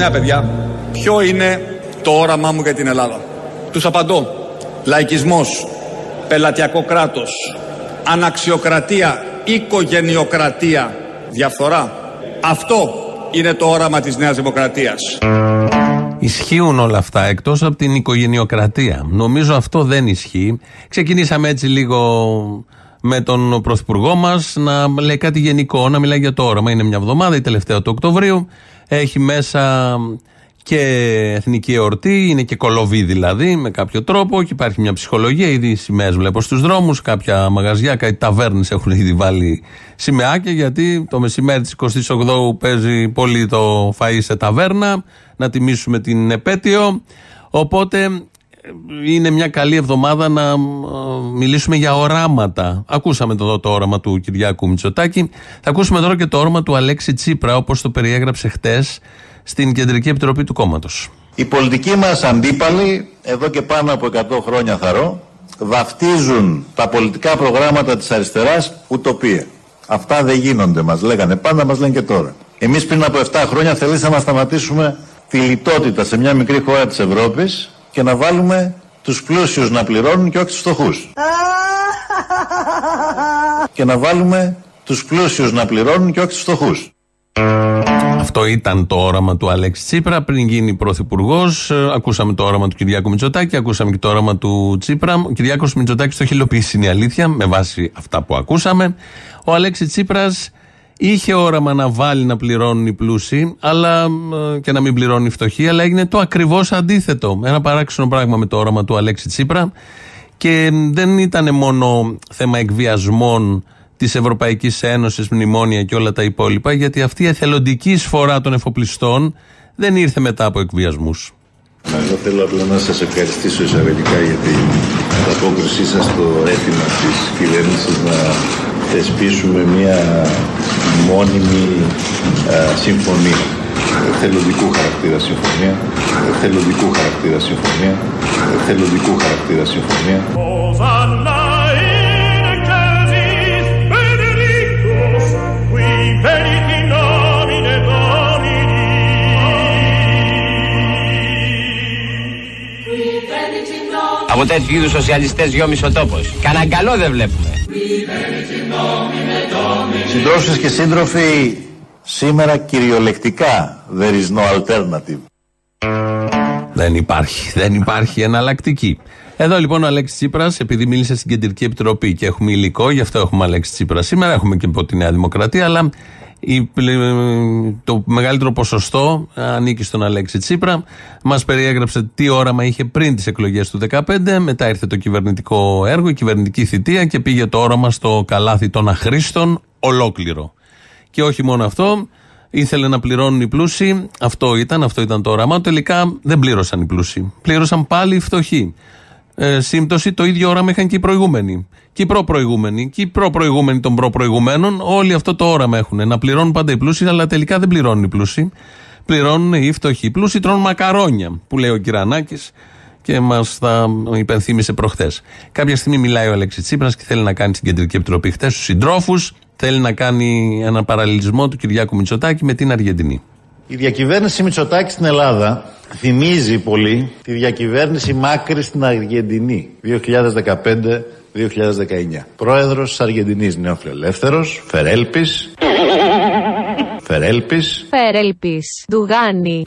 πολλές φορές, κυρίως νέα παιδιά, ποιο είναι το όραμά μου για την Ελλάδα; Τους απαντώ. Λαϊκισμός, πελατειακό κράτος, αναξιοκρατία, οικογενειοκρατία, διαφθορά. Αυτό είναι το όραμα της Νέας Δημοκρατίας. Ισχύουν όλα αυτά εκτός από την οικογενειοκρατία. Νομίζω αυτό δεν ισχύει. Ξεκινήσαμε έτσι λίγο με τον Πρωθυπουργό μας να λέει κάτι γενικό, να μιλάει για το όραμα. Είναι μια εβδομάδα, η τελευταία του Οκτωβρίου. Έχει μέσα και εθνική εορτή, είναι και κολοβή δηλαδή με κάποιο τρόπο και υπάρχει μια ψυχολογία. Ήδη σημαίες βλέπω στους δρόμους, κάποια μαγαζιά, κάτι ταβέρνες έχουν ήδη βάλει σημαίακια γιατί το μεσημέρι της 28ου παίζει πολύ το φαΐ σε ταβέρνα, να τιμήσουμε την επέτειο. Οπότε είναι μια καλή εβδομάδα να ε, μιλήσουμε για οράματα. Ακούσαμε εδώ το όραμα του Κυριάκου Μητσοτάκη. Θα ακούσουμε τώρα και το όραμα του Αλέξη Τσίπρα, όπως το περιέγραψε χτες στην Κεντρική Επιτροπή του κόμματος. Οι πολιτικοί μας αντίπαλοι, εδώ και πάνω από 100 χρόνια θαρώ, βαφτίζουν τα πολιτικά προγράμματα της αριστεράς ουτοπία. Αυτά δεν γίνονται, μας λέγανε πάντα, μας λένε και τώρα. Εμείς πριν από 7 χρόνια θελήσαμε να σταματήσουμε τη λιτότητα σε μια μικρή χώρα της Ευρώπης και να βάλουμε τους πλούσιους να πληρώνουν και όχι τους φτωχούς. και να βάλουμε τους πλούσιους να πληρώνουν και όχι τους φτωχούς. Αυτό ήταν το όραμα του Αλέξη Τσίπρα πριν γίνει πρωθυπουργός. Ε, ακούσαμε το όραμα του Κυριάκου Μητσοτάκη, ακούσαμε και το όραμα του Τσίπρα. Ο Κυριάκος Μητσοτάκης το έχει υλοποιήσει, είναι η αλήθεια, με βάση αυτά που ακούσαμε. Ο Αλέξη Τσίπρας είχε όραμα να βάλει να πληρώνουν οι πλούσιοι αλλά, ε, και να μην πληρώνουν οι φτωχοί, αλλά έγινε το ακριβώς αντίθετο. Ένα παράξενο πράγμα με το όραμα του Αλέξη Τσίπρα. Και δεν ήταν μόνο θέμα εκβιασμών της Ευρωπαϊκής Ένωσης, μνημόνια και όλα τα υπόλοιπα, γιατί αυτή η εθελοντική εισφορά των εφοπλιστών δεν ήρθε μετά από εκβιασμούς. Εγώ θέλω απλά να σας ευχαριστήσω εισαγωγικά για την ανταπόκρισή σας στο αίτημα της κυβέρνησης να θεσπίσουμε μια μόνιμη α, συμφωνία. Θελοντικού χαρακτήρα συμφωνία. Θελοντικού χαρακτήρα συμφωνία. Θελοντικού χαρακτήρα συμφωνία. Από τέτοιου είδους σοσιαλιστές δυο τόπο. Κανένα καλό δεν βλέπουμε. Συντρόφισσες και σύντροφοι, σήμερα κυριολεκτικά there is no alternative. Δεν υπάρχει, δεν υπάρχει εναλλακτική. Εδώ λοιπόν ο Αλέξης Τσίπρας, επειδή μίλησε στην Κεντρική Επιτροπή και έχουμε υλικό, γι' αυτό έχουμε Αλέξη Τσίπρα σήμερα, έχουμε και από τη Νέα Δημοκρατία, αλλά το μεγαλύτερο ποσοστό ανήκει στον Αλέξη Τσίπρα. Μας περιέγραψε τι όραμα είχε πριν τις εκλογές του 2015. Μετά ήρθε το κυβερνητικό έργο, η κυβερνητική θητεία και πήγε το όραμα στο καλάθι των αχρήστων ολόκληρο. Και όχι μόνο αυτό, ήθελε να πληρώνουν οι πλούσιοι. Αυτό ήταν, αυτό ήταν το όραμα. Τελικά δεν πλήρωσαν οι πλούσιοι. Πλήρωσαν πάλι οι φτωχοί ε, σύμπτωση το ίδιο όραμα είχαν και οι προηγούμενοι. Και οι προ-προηγούμενοι και οι προ-προηγούμενοι των προ-προηγουμένων. Όλοι αυτό το όραμα έχουν. Να πληρώνουν πάντα οι πλούσιοι, αλλά τελικά δεν πληρώνουν οι πλούσιοι. Πληρώνουν οι φτωχοί. Οι πλούσιοι τρώνε μακαρόνια, που λέει ο Κυρανάκης και μας τα υπενθύμησε προχθές. Κάποια στιγμή μιλάει ο Αλέξης Τσίπρας και θέλει να κάνει στην Κεντρική Επιτροπή χθες στους συντρόφους. Θέλει να κάνει ένα παραλληλισμό του Κυριάκου Μητσοτάκη με την Αργεντινή. Η διακυβέρνηση Μητσοτάκης στην Ελλάδα θυμίζει πολύ τη διακυβέρνηση Μάκρης στην Αργεντινή 2015-2019. Πρόεδρος της Αργεντινής Νεοφιλελεύθερος, Φερέλπης. Φερέλπης. Φερέλπης. Ντουγάνι.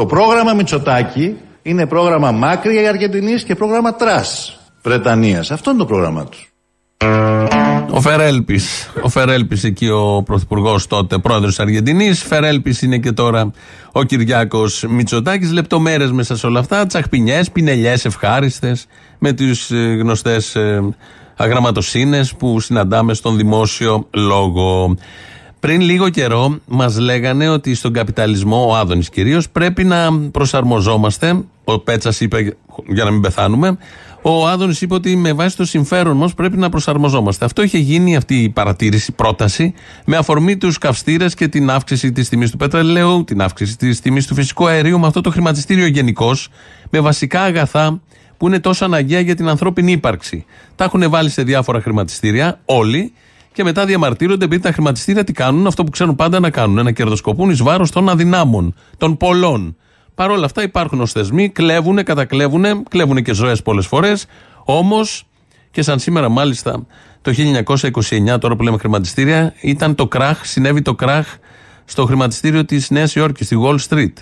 Το πρόγραμμα Μητσοτάκη είναι πρόγραμμα Μάκρη Αργεντινής και πρόγραμμα Τρας Βρετανίας. Αυτό είναι το πρόγραμμα τους. Ο Φερέλπης. Ο Φερέλπης εκεί ο πρωθυπουργός τότε, πρόεδρος Αργεντινής. Φερέλπης είναι και τώρα ο Κυριάκος Μητσοτάκης. Λεπτομέρειες μέσα σε όλα αυτά. Τσαχπινιές, πινελιές ευχάριστες με τις ε, γνωστές ε, αγραμματοσύνες που συναντάμε στον δημόσιο λόγο. Πριν λίγο καιρό μας λέγανε ότι στον καπιταλισμό, ο Άδωνης κυρίως, πρέπει να προσαρμοζόμαστε. Ο Πέτσας είπε για να μην πεθάνουμε, Ο Άδωνης είπε ότι με βάση το συμφέρον μας πρέπει να προσαρμοζόμαστε. Αυτό είχε γίνει αυτή η παρατήρηση, πρόταση, με αφορμή τους καυστήρες και την αύξηση της τιμής του πετρελαίου, την αύξηση της τιμής του φυσικού αερίου, με αυτό το χρηματιστήριο γενικώς, με βασικά αγαθά που είναι τόσο αναγκαία για την ανθρώπινη ύπαρξη. Τα έχουν βάλει σε διάφορα χρηματιστήρια, όλοι, και μετά διαμαρτύρονται επειδή τα χρηματιστήρια τι κάνουν, αυτό που ξέρουν πάντα να κάνουν. Να κερδοσκοπούν εις βάρος των αδυνάμων, των πολλών. Παρ' όλα αυτά υπάρχουν ως θεσμοί, κλέβουν, κατακλέβουν, κλέβουν και ζωές πολλές φορές. Όμως, και σαν σήμερα μάλιστα το 1929, τώρα που λέμε χρηματιστήρια, ήταν το κράχ, συνέβη το κράχ στο χρηματιστήριο της Νέας Υόρκης, στη Wall Street.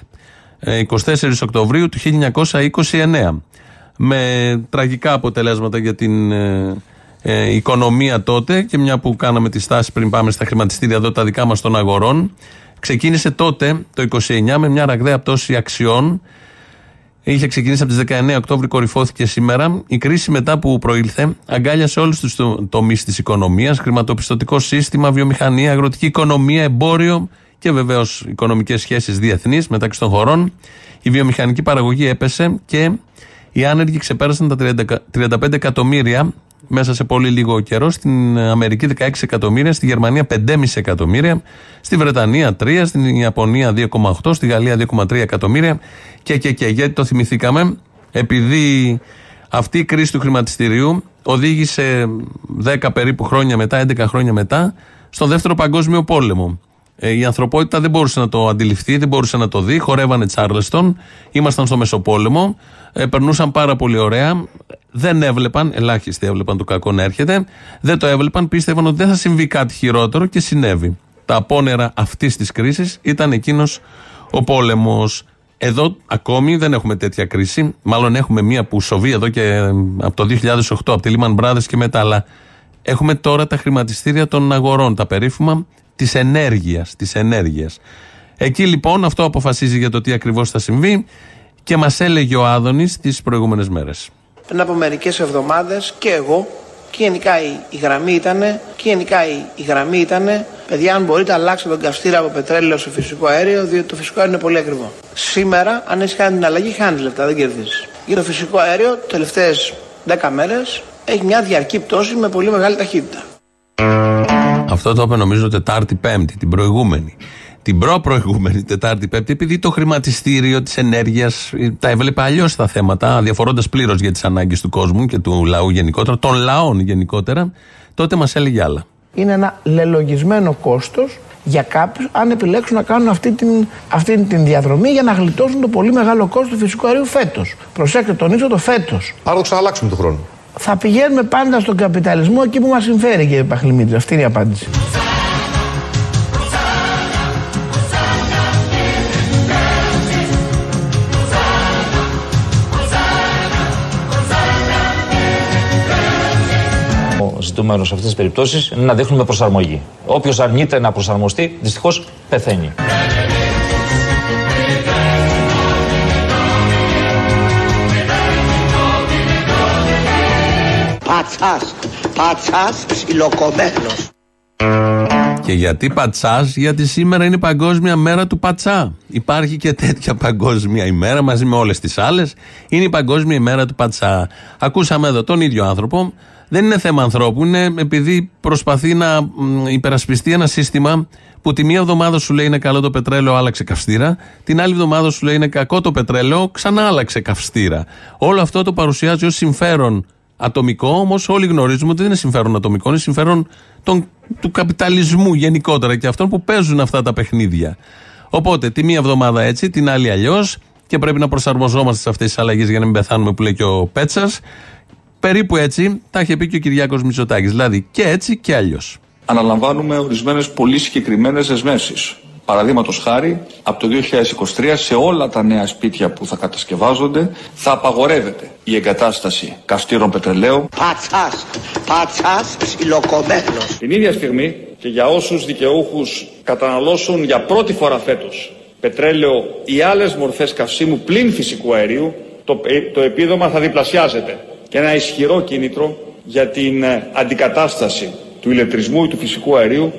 24 ε, Οκτωβρίου του 1929. Με τραγικά αποτελέσματα για την ε, ε, οικονομία τότε και μια που κάναμε τη στάση πριν πάμε στα χρηματιστήρια εδώ τα δικά μας των αγορών ξεκίνησε τότε το 29 με μια ραγδαία πτώση αξιών Είχε ξεκινήσει από τις 19 Οκτώβρη, κορυφώθηκε σήμερα. Η κρίση μετά που προήλθε αγκάλιασε όλους τους τομείς της οικονομίας, χρηματοπιστωτικό σύστημα, βιομηχανία, αγροτική οικονομία, εμπόριο και βεβαίως οικονομικές σχέσεις διεθνείς μεταξύ των χωρών. Η βιομηχανική παραγωγή έπεσε και οι άνεργοι ξεπέρασαν τα 35 εκατομμύρια μέσα σε πολύ λίγο καιρό. Στην Αμερική 16 εκατομμύρια, στη Γερμανία 5,5 εκατομμύρια, στη Βρετανία 3, στην Ιαπωνία 2,8, στη Γαλλία 2,3 εκατομμύρια και, και, και. Γιατί το θυμηθήκαμε, επειδή αυτή η κρίση του χρηματιστηρίου οδήγησε 10 περίπου χρόνια μετά, 11 χρόνια μετά, στον δεύτερο παγκόσμιο πόλεμο. Ε, η ανθρωπότητα δεν μπορούσε να το αντιληφθεί, δεν μπορούσε να το δει. Χορεύανε Τσάρλεστον, ήμασταν στο Μεσοπόλεμο, ε, περνούσαν πάρα πολύ ωραία. Δεν έβλεπαν, ελάχιστοι έβλεπαν το κακό να έρχεται. Δεν το έβλεπαν, πίστευαν ότι δεν θα συμβεί κάτι χειρότερο και συνέβη. Τα απόνερα αυτής της κρίσης ήταν εκείνος ο πόλεμος. Εδώ ακόμη δεν έχουμε τέτοια κρίση. Μάλλον έχουμε μία που σοβεί εδώ και ε, από το 2008, από τη Lehman Brothers και μετά. Αλλά έχουμε τώρα τα χρηματιστήρια των αγορών, τα περίφημα της ενέργειας. Της ενέργειας. Εκεί λοιπόν αυτό αποφασίζει για το τι ακριβώς θα συμβεί και μας έλεγε ο Άδωνης τις προηγούμενες μέρες. Πριν από μερικές εβδομάδες και εγώ και γενικά η, η γραμμή ήταν, και γενικά η, η γραμμή ήταν, παιδιά, αν μπορείτε, αλλάξτε τον καυστήρα από πετρέλαιο σε φυσικό αέριο, διότι το φυσικό αέριο είναι πολύ ακριβό. Σήμερα, αν έχεις κάνει την αλλαγή, χάνεις λεφτά, δεν κερδίζεις. Για το φυσικό αέριο, τι τελευταίες 10 μέρες έχει μια διαρκή πτώση με πολύ μεγάλη ταχύτητα. Αυτό το είπε νομίζω Τετάρτη Πέμπτη, την προηγούμενη. Την προ-προηγούμενη Τετάρτη Πέμπτη, επειδή το χρηματιστήριο της ενέργειας τα έβλεπε αλλιώς τα θέματα, διαφορώντα πλήρως για τις ανάγκες του κόσμου και του λαού γενικότερα, των λαών γενικότερα, τότε μας έλεγε άλλα. Είναι ένα λελογισμένο κόστος για κάποιους αν επιλέξουν να κάνουν αυτή την, αυτή την διαδρομή για να γλιτώσουν το πολύ μεγάλο κόστος του φυσικού αερίου φέτος. Προσέξτε, τονίζω το φέτος. Άρα το ξαναλλάξουμε τον χρόνο θα πηγαίνουμε πάντα στον καπιταλισμό εκεί που μας συμφέρει κύριε Παχλημίτρη. Αυτή είναι η απάντηση. ζητούμενος σε αυτές τις περιπτώσεις είναι να δείχνουμε προσαρμογή. Όποιος αρνείται να προσαρμοστεί, δυστυχώς πεθαίνει. Πατσάς, πατσάς ψιλοκομμένος. Και γιατί πατσάς, γιατί σήμερα είναι η Παγκόσμια Μέρα του Πατσά. Υπάρχει και τέτοια Παγκόσμια ημέρα μαζί με όλες τις άλλες. Είναι η Παγκόσμια ημέρα του Πατσά. Ακούσαμε εδώ τον ίδιο άνθρωπο. Δεν είναι θέμα ανθρώπου, είναι επειδή προσπαθεί να υπερασπιστεί ένα σύστημα που τη μία εβδομάδα σου λέει είναι καλό το πετρέλαιο, άλλαξε καυστήρα. Την άλλη εβδομάδα σου λέει είναι κακό το πετρέλαιο, ξανά άλλαξε καυστήρα. Όλο αυτό το παρουσιάζει ως συμφέρον ατομικό, όμως όλοι γνωρίζουμε ότι δεν είναι συμφέρον ατομικό, είναι συμφέρον των, του καπιταλισμού γενικότερα και αυτών που παίζουν αυτά τα παιχνίδια. Οπότε τη μία εβδομάδα έτσι, την άλλη αλλιώς και πρέπει να προσαρμοζόμαστε σε αυτές τις αλλαγές για να μην πεθάνουμε που λέει και ο Πέτσας. Περίπου έτσι τα είχε πει και ο Κυριάκος Μητσοτάκης. Δηλαδή και έτσι και αλλιώς. Αναλαμβάνουμε ορισμένες πολύ συγκεκριμένες δεσμεύσεις. Παραδείγματος χάρη, από το 2023 σε όλα τα νέα σπίτια που θα κατασκευάζονται θα απαγορεύεται η εγκατάσταση καυστήρων πετρελαίου. Πατσάς, πατσάς, ψιλοκομμένος. Την ίδια στιγμή και για όσους δικαιούχους καταναλώσουν για πρώτη φορά φέτος πετρέλαιο ή άλλες μορφές καυσίμου πλην φυσικού αερίου, το, το επίδομα θα διπλασιάζεται. Και ένα ισχυρό κίνητρο για την ε, αντικατάσταση του ηλεκτρισμού ή του φυσικού αερίου.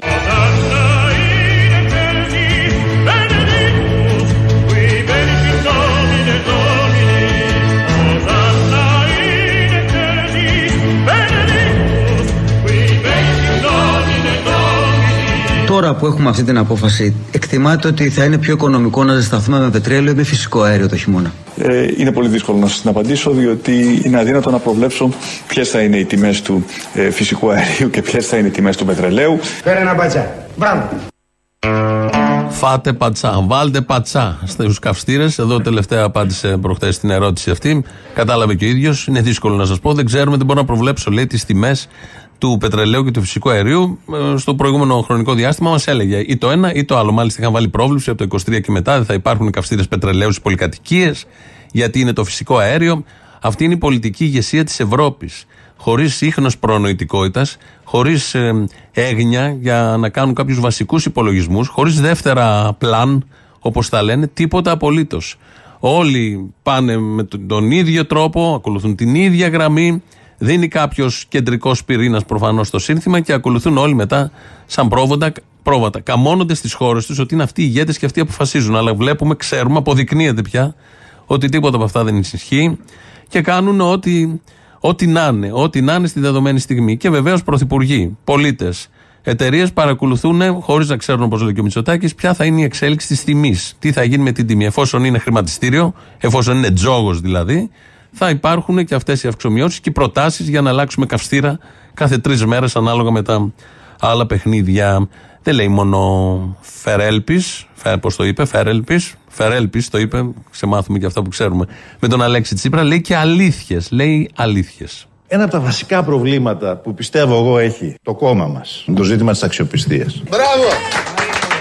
Που έχουμε αυτή την απόφαση, εκτιμάτε ότι θα είναι πιο οικονομικό να ζεσταθούμε με πετρέλαιο ή με φυσικό αέριο το χειμώνα; Ε, είναι πολύ δύσκολο να σας την απαντήσω, διότι είναι αδύνατο να προβλέψω ποιες θα είναι οι τιμές του ε, φυσικού αερίου και ποιες θα είναι οι τιμές του πετρελαίου. Φέρε ένα μπατζά. Μπράβο. Φάτε πατσά, βάλτε πατσά στους καυστήρες. Εδώ τελευταία απάντησε προχθέ την ερώτηση αυτή. Κατάλαβε και ο ίδιος. Είναι δύσκολο να σας πω. Δεν ξέρουμε, δεν μπορώ να προβλέψω, λέει, τις τιμές του πετρελαίου και του φυσικού αερίου. Ε, Στο προηγούμενο χρονικό διάστημα μας έλεγε ή το ένα ή το άλλο. Μάλιστα είχαν βάλει πρόβλεψη από το 23 και μετά δεν θα υπάρχουν καυστήρες πετρελαίου στις πολυκατοικίες, γιατί είναι το φυσικό αέριο. Αυτή είναι η πολιτική ηγεσία της Ευρώπης. Χωρίς ίχνος προνοητικότητας, χωρίς έγνοια για να κάνουν κάποιους βασικούς υπολογισμούς, χωρίς δεύτερα πλάν, όπως τα λένε, τίποτα απολύτως. Όλοι πάνε με τον- τον ίδιο τρόπο, ακολουθούν την ίδια γραμμή. Δίνει κάποιος κεντρικός πυρήνας προφανώς το σύνθημα και ακολουθούν όλοι μετά σαν πρόβατα, πρόβατα. Καμώνονται στις χώρες τους ότι είναι αυτοί οι ηγέτες και αυτοί αποφασίζουν. Αλλά βλέπουμε, ξέρουμε, αποδεικνύεται πια ότι τίποτα από αυτά δεν ισχύει και κάνουν ό,τι, ό,τι να είναι, ό,τι να είναι στη δεδομένη στιγμή. Και βεβαίως πρωθυπουργοί, πολίτες, εταιρείες παρακολουθούν, χωρίς να ξέρουν, όπως λέει και ο Μητσοτάκης, ποια θα είναι η εξέλιξη της τιμής. Τι θα γίνει με την τιμή. Εφόσον είναι χρηματιστήριο, εφόσον είναι τζόγος δηλαδή, θα υπάρχουν και αυτές οι αυξομοιώσεις και οι προτάσεις για να αλλάξουμε καυστήρα κάθε τρεις μέρες ανάλογα με τα άλλα παιχνίδια. Δεν λέει μόνο Φερέλπης, πώς το είπε, Φερέλπης, Φερέλπης το είπε, ξεμάθουμε και αυτά που ξέρουμε. Με τον Αλέξη Τσίπρα λέει και αλήθειες. Λέει αλήθειες. Ένα από τα βασικά προβλήματα που πιστεύω εγώ έχει το κόμμα μας, είναι το ζήτημα της αξιοπιστίας. Μπράβο.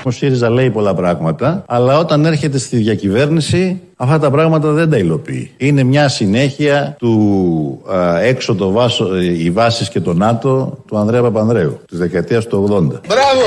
Ο ΣΥΡΙΖΑ λέει πολλά πράγματα, αλλά όταν έρχεται στη διακυβέρνηση αυτά τα πράγματα δεν τα υλοποιεί. Είναι μια συνέχεια του α, έξω το βάσο, ε, οι βάσεις και το ΝΑΤΟ του Ανδρέα Παπανδρέου, της δεκαετίας του 80. Μπράβο.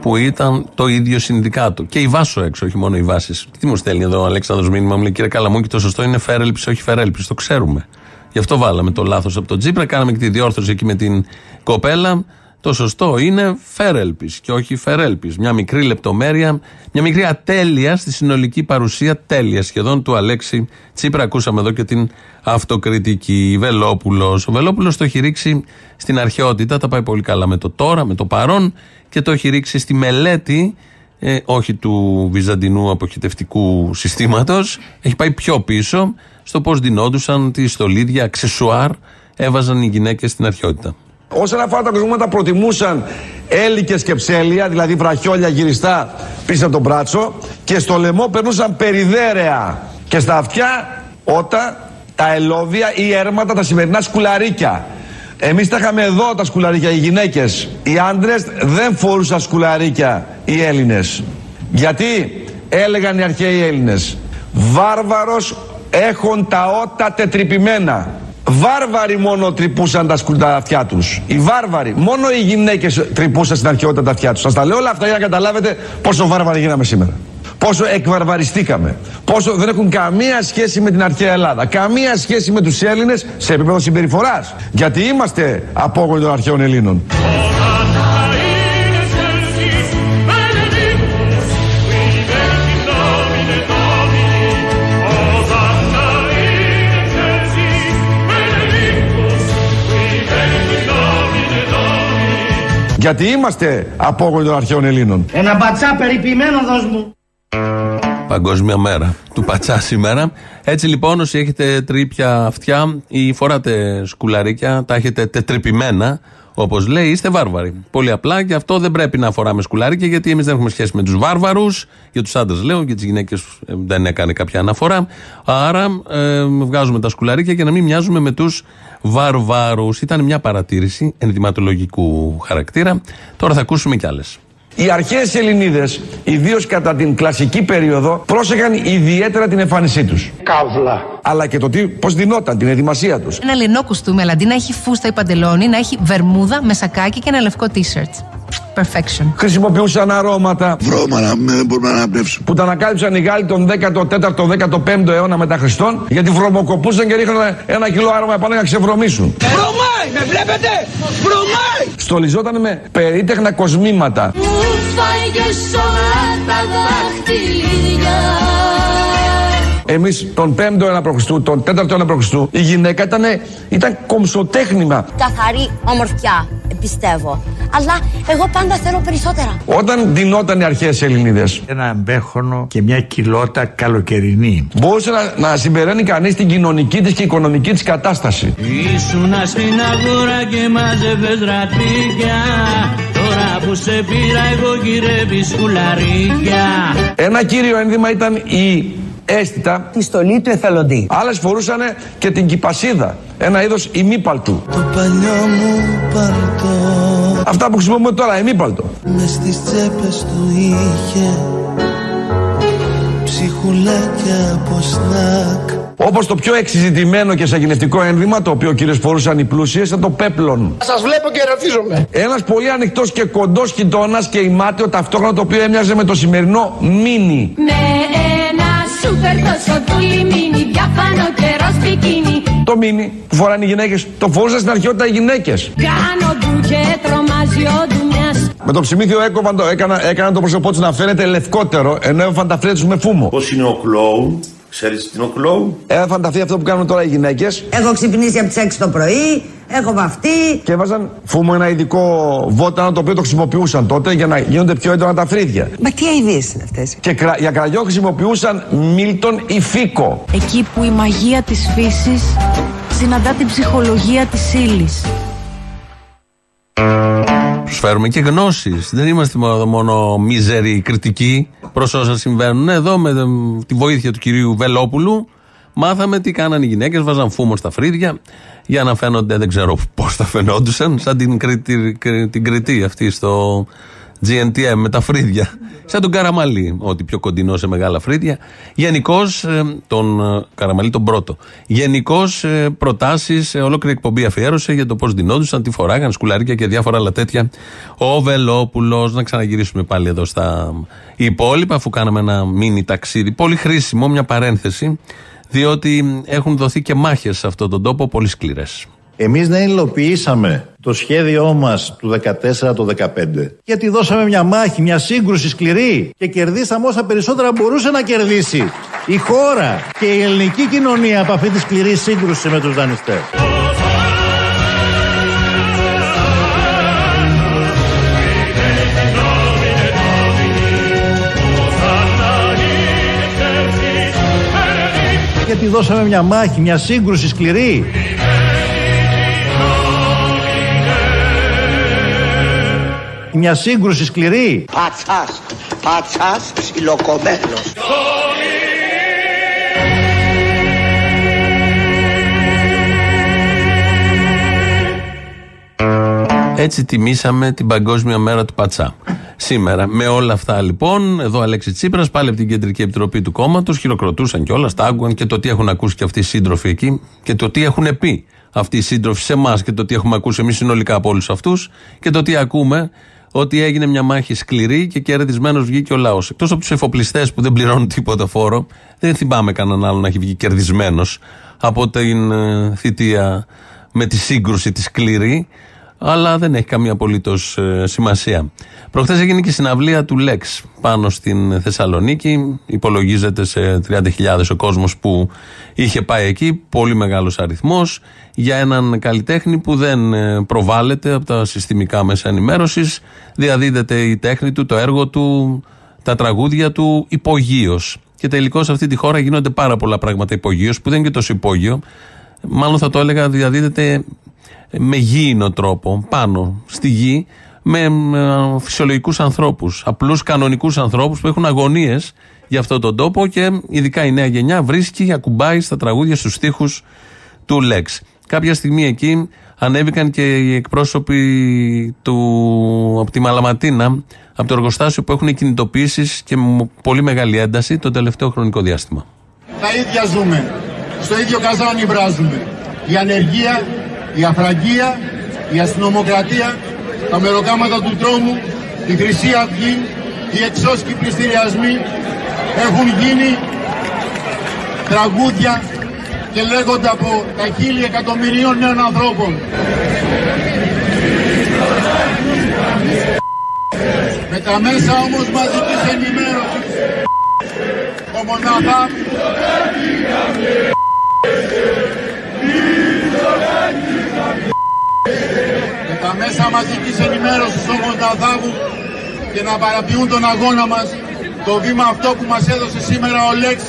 Που ήταν το ίδιο συνδικάτο. Και η Βάσο έξω, όχι μόνο οι βάσεις. Τι μου στέλνει εδώ ο Αλέξανδρος μήνυμα, μου λέει κύριε Καλαμούκη, το σωστό είναι Φέρελπη, όχι Φερέλπη. Το ξέρουμε. Γι' αυτό βάλαμε το λάθος από τον Τζίπρα, κάναμε και τη διόρθωση εκεί με την κοπέλα. Το σωστό είναι Φέρελπης και όχι Φερέλπης. Μια μικρή λεπτομέρεια, μια μικρή ατέλεια στη συνολική παρουσία, τέλεια σχεδόν του Αλέξη Τσίπρα. Ακούσαμε εδώ και την αυτοκριτική. Βελόπουλος. Ο Βελόπουλος το έχει ρίξει στην αρχαιότητα, τα πάει πολύ καλά με το τώρα, με το παρόν και το έχει ρίξει στη μελέτη ε, όχι του βυζαντινού αποχητευτικού συστήματος έχει πάει πιο πίσω στο πώς δινόντουσαν τι στολίδια, αξεσουάρ έβαζαν οι γυναίκες στην αρχαιότητα. Όσον αφορά τα κοσμήματα προτιμούσαν έλικες και ψέλια, δηλαδή βραχιόλια γυριστά πίσω από τον μπράτσο και στο λαιμό περνούσαν περιδέρεα και στα αυτιά ότα, τα ελόβια ή έρματα, τα σημερινά σκουλαρίκια. Εμείς τα είχαμε εδώ τα σκουλαρίκια οι γυναίκες. Οι άντρες δεν φορούσαν σκουλαρίκια οι Έλληνες. Γιατί έλεγαν οι αρχαίοι Έλληνες βάρβαρος έχουν τα ότα τετρυπημένα. Βάρβαροι μόνο τρυπούσαν τα, σκου- τα αυτιά τους. Οι βάρβαροι. Μόνο οι γυναίκες τρυπούσαν στην αρχαιότητα τα αυτιά τους. Σας τα λέω όλα αυτά για να καταλάβετε πόσο βάρβαροι γίναμε σήμερα. Πόσο εκβαρβαριστήκαμε. Πόσο δεν έχουν καμία σχέση με την αρχαία Ελλάδα. Καμία σχέση με τους Έλληνες σε επίπεδο συμπεριφοράς. Γιατί είμαστε απόγονοι των αρχαίων Ελλήνων. Γιατί είμαστε απόγονοι των αρχαίων Ελλήνων. Ένα μπατσά περιποιημένο δώσ' μου. Παγκόσμια μέρα του πατσά σήμερα. Έτσι λοιπόν, όσοι έχετε τρίπια αυτιά ή φοράτε σκουλαρίκια, τα έχετε τετρυπημένα, όπως λέει, είστε βάρβαροι. Πολύ απλά και αυτό δεν πρέπει να φοράμε σκουλαρίκια, γιατί εμείς δεν έχουμε σχέση με τους βάρβαρους. Για τους άντρες λέω, για τις γυναίκες δεν έκανε κάποια αναφορά. Άρα ε, βγάζουμε τα σκουλαρίκια για να μην μοιάζουμε με τους βάρβαρους. Ήταν μια παρατήρηση ενδυματολογικού χαρακτήρα. Τώρα θα ακούσουμε κι άλλες. Οι αρχαίες Ελληνίδες, ιδίως κατά την κλασική περίοδο, πρόσεχαν ιδιαίτερα την εμφάνισή τους. Καύλα. Αλλά και το τι, πώς δινόταν, την ετοιμασία τους. Ένα λινό κουστούμι, αλλά αντί να έχει φούστα ή παντελόνι, να έχει βερμούδα με σακάκι και ένα λευκό t-shirt. Perfection. Χρησιμοποιούσαν αρώματα Βρώμα να δεν μπορούμε να αναπνεύσουμε. που τα ανακάλυψαν οι Γάλλοι τον 14ο-15ο αιώνα μετά Χριστόν γιατί βρωμοκοπούσαν και ρίχναν ένα κιλό άρωμα πάνω για να ξεβρωμήσουν. Βρωμάει, με βλέπετε. Βρωμάει. Στολιζόταν με περίτεχνα κοσμήματα. Μου φάγες όλα τα δάχτυλια Εμείς τον 5ο αιώνα π.Χ., τον 4ο αιώνα π.Χ., η γυναίκα ήταν, ήταν κομψοτέχνημα. Καθαρή ομορφιά, πιστεύω. Αλλά εγώ πάντα θέλω περισσότερα. Όταν ντυνόταν οι αρχαίες Ελληνίδες, Ένα μπέχονο και μια κοιλότα καλοκαιρινή. μπορούσε να, να συμπεραίνει κανείς την κοινωνική της και οικονομική της κατάσταση. Ήσουνα στην αγορά και μάζευες ρατρίκια Τώρα που σε πήρα εγώ γυρεύεις κουλαρίκια Ένα κύριο ένδυμα ήταν η αίσθητα. Τη στολή του εθελοντή. Άλλες φορούσαν και την κυπασίδα. Ένα είδος ημίπαλτου. Το παλιό μου παλτό Αυτά που χρησιμοποιούμε τώρα, ημίπαλτο. Μες στις τσέπες του είχε Ψυχουλάκια από σνακ Όπως το πιο εξειζητημένο και σαγηνευτικό ένδυμα, το οποίο κυρίως φορούσαν οι πλούσιες, ήταν το πέπλον. Σας βλέπω και ερωτίζομαι. Ένας πολύ ανοιχτός και κοντός χιτώνας και ημάτιο ταυτόχρονα το οποίο έμοιαζε με το σημερινό μίνι. Με ένα σούπερ τόσο δούλη μίνι Διαφάνω καιρό μπικίνι Το μίνι που φοράνε οι γυναίκες, το φορούσαν στην αρχαιότητα οι γυναίκες. Κάνω ντου και τρομάζει ο ντουνιάς Με το ψημίθιο έκοβαν το, έκανα, έκαναν το πρόσωπό του να φαίνεται λευκότερο, ενώ έβαφαν τα φρύδια τους με φούμο. Πώς είναι ο κλόουν, ξέρεις τι είναι ο κλόουν. Έβαφαν τα φρύδια αυτό που κάνουν τώρα οι γυναίκες Έχω ξυπνήσει από τις 6 το πρωί, έχω βαφτεί. και έβαζαν φούμο ένα ειδικό βότανο το οποίο το χρησιμοποιούσαν τότε για να γίνονται πιο έντονα τα φρύδια. Μα τι αειδίε είναι αυτές. Και κρα- για κραγιό χρησιμοποιούσαν Μίλτον ή Φίκο. Εκεί που η μαγεία της φύσης συναντά την ψυχολογία της ύλης. Προσφέρουμε και γνώσεις. Δεν είμαστε μόνο, μόνο μίζεροι κριτικοί προς όσα συμβαίνουν. Εδώ με ε, τη βοήθεια του κυρίου Βελόπουλου μάθαμε τι κάνανε οι γυναίκες. Βάζαν φούμο στα φρύδια για να φαίνονται, δεν ξέρω πώς θα φαινόντουσαν, σαν την, Κρήτη, την Κρητή αυτή στο GNTM με τα φρύδια. Σαν τον Καραμαλή, ότι πιο κοντινό σε μεγάλα φρύδια. Γενικώς, τον ε, Καραμαλή τον πρώτο. Γενικώς προτάσεις, ολόκληρη εκπομπή αφιέρωσε για το πώς δινόντουσαν, τι φοράγαν, σκουλαρίκια και διάφορα άλλα τέτοια. Ο Βελόπουλος, να ξαναγυρίσουμε πάλι εδώ στα υπόλοιπα, αφού κάναμε ένα μίνι ταξίδι. Πολύ χρήσιμο, μια παρένθεση, διότι έχουν δοθεί και μάχες σε αυτόν τον τόπο πολύ σκληρές. Εμείς δεν υλοποιήσαμε το σχέδιό μας του 14 το 15 γιατί δώσαμε μια μάχη, μια σύγκρουση σκληρή και κερδίσαμε όσα περισσότερα μπορούσε να κερδίσει η χώρα και η ελληνική κοινωνία από αυτή τη σκληρή σύγκρουση με τους δανειστές. Γιατί δώσαμε μια μάχη, μια σύγκρουση σκληρή Μια σύγκρουση σκληρή. Πατσάς, πατσάς ψιλοκομμένος. Έτσι τιμήσαμε την Παγκόσμια Μέρα του Πατσά. Σήμερα. Με όλα αυτά λοιπόν, εδώ Αλέξη Τσίπρας, πάλι από την Κεντρική Επιτροπή του Κόμματος, χειροκροτούσαν κιόλα, τα άκουγαν και το τι έχουν ακούσει και αυτοί οι σύντροφοι εκεί και το τι έχουν πει αυτοί οι σύντροφοι σε εμάς και το τι έχουμε ακούσει εμείς συνολικά από όλους αυτούς και το τι ακούμε ότι έγινε μια μάχη σκληρή και κερδισμένος βγήκε ο λαός. Εκτός από τους εφοπλιστές που δεν πληρώνουν τίποτα φόρο, δεν θυμάμαι κανέναν άλλο να έχει βγει κερδισμένος από την ε, θητεία με τη σύγκρουση τη σκληρή αλλά δεν έχει καμία απολύτως σημασία. Προχθές έγινε και η συναυλία του Lex πάνω στην Θεσσαλονίκη. Υπολογίζεται σε 30.000 ο κόσμος που είχε πάει εκεί. Πολύ μεγάλος αριθμός για έναν καλλιτέχνη που δεν ε, προβάλλεται από τα συστημικά μέσα ενημέρωσης. Διαδίδεται η τέχνη του, το έργο του, τα τραγούδια του υπογείως. Και τελικώς σε αυτή τη χώρα γίνονται πάρα πολλά πράγματα υπογείως που δεν είναι και τόσο υπόγειο. Μάλλον θα το έλεγα διαδίδεται με γήινο τρόπο πάνω στη γη με, με φυσιολογικούς ανθρώπους, απλούς κανονικούς ανθρώπους που έχουν αγωνίες για αυτόν τον τόπο και ειδικά η νέα γενιά βρίσκει, ακουμπάει στα τραγούδια στους στίχους του Λέξ. Κάποια στιγμή εκεί ανέβηκαν και οι εκπρόσωποι του, από τη Μαλαματίνα, από το εργοστάσιο που έχουν κινητοποιήσεις και με πολύ μεγάλη ένταση το τελευταίο χρονικό διάστημα. Τα ίδια ζούμε. Στο ίδιο καζάνι βράζουμε. Η ανεργία, η αφραγία, η αστυνομοκρατία, τα μεροκάματα του τρόμου, η Χρυσή Αυγή, οι εξώσκοι πληστηριασμοί έχουν γίνει τραγούδια και λέγονται από τα χίλια εκατομμυρίων νέων ανθρώπων. Με τα μέσα όμως μαζικής ενημέρωσης Ο μονάχα με τα μέσα μαζικής ενημέρωσης όμως να θάβουν και να παραποιούν τον αγώνα μας το βήμα αυτό που μας έδωσε σήμερα ο Λέξ